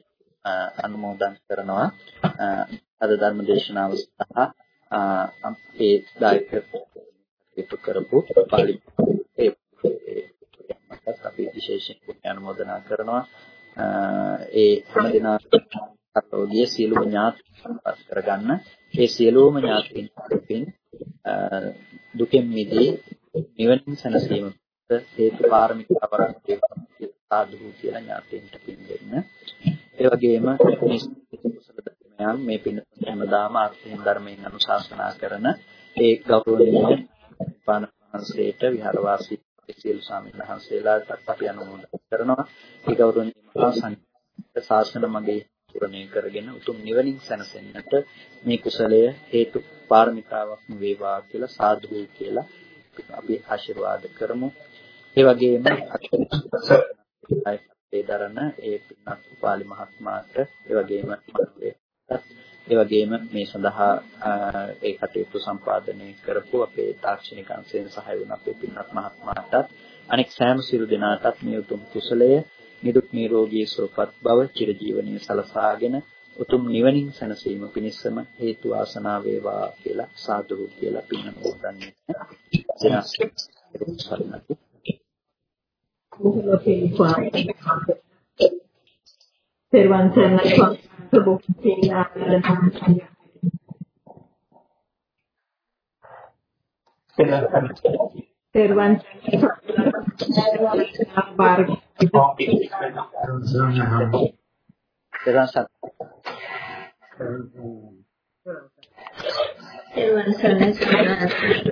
[SPEAKER 1] අනුමෝදන් කරනවා අද ධර්ම දේශනාව සඳහා අපේ දායක කටයුතු කරපු පාලි ඒ අපි විශේෂයෙන් අනුමೋದනා කරනවා ඒ හැම දිනා අතෝගිය සියලුම ඥාති පස් කරගන්න ඒ සියලුම ඥාතීන් පින් දුකෙන් මිදී නිවනින් සැනසීම හේතු පාරමිතාවක් සාදු කියලා ඥාතීන්ට පින් දෙන්න. ඒ වගේම මේ කුසල ධර්මයන් මේ පින් හැමදාම අර්ථයෙන් ධර්මයෙන් අනුශාසනා කරන ඒ ගෞරවනීය පාන වහන්සේට විහාරවාසී සියලු ස්වාමීන් වහන්සේලාට අපි අනුමෝදන් කරනවා. ඒ ගෞරවනීය මහා සංඝ ශාසන මගේ පුරණය කරගෙන උතුම් නිවනින් සැනසෙන්නට මේ කුසලය හේතු පාරමිතාවක් වේවා කියලා සාදු කියලා අපි ආශිර්වාද කරමු. ඒ වගේම ඒ දරන ඒ පින්වත් උපාලි මහත්මයාට ඒ වගේම මනෝවේ ඒ වගේම මේ සඳහා ඒ කටයුතු සම්පාදනය කරපු අපේ තාක්ෂණික අංශයෙන් සහාය වුණ අපේ පින්වත් මහත්මයාටත් අනෙක් සෑම සියලු දෙනාටත් මේ උතුම් කුසලය නිදුක් නිරෝගී සුවපත් බව චිරජීවනයේ සලසාගෙන උතුම් නිවනින් සැනසීම පිණිසම හේතු ආසනා වේවා කියලා සාදු කියලා පින්න මොදන්නේ. සෙනස් සරණයි.
[SPEAKER 2] පෙරවන් සරණයි ප්‍රබෝධිය ආරම්භ තෙරුවන් බාර
[SPEAKER 1] තෙරුවන් සත්
[SPEAKER 2] තෙරුවන් සරණයි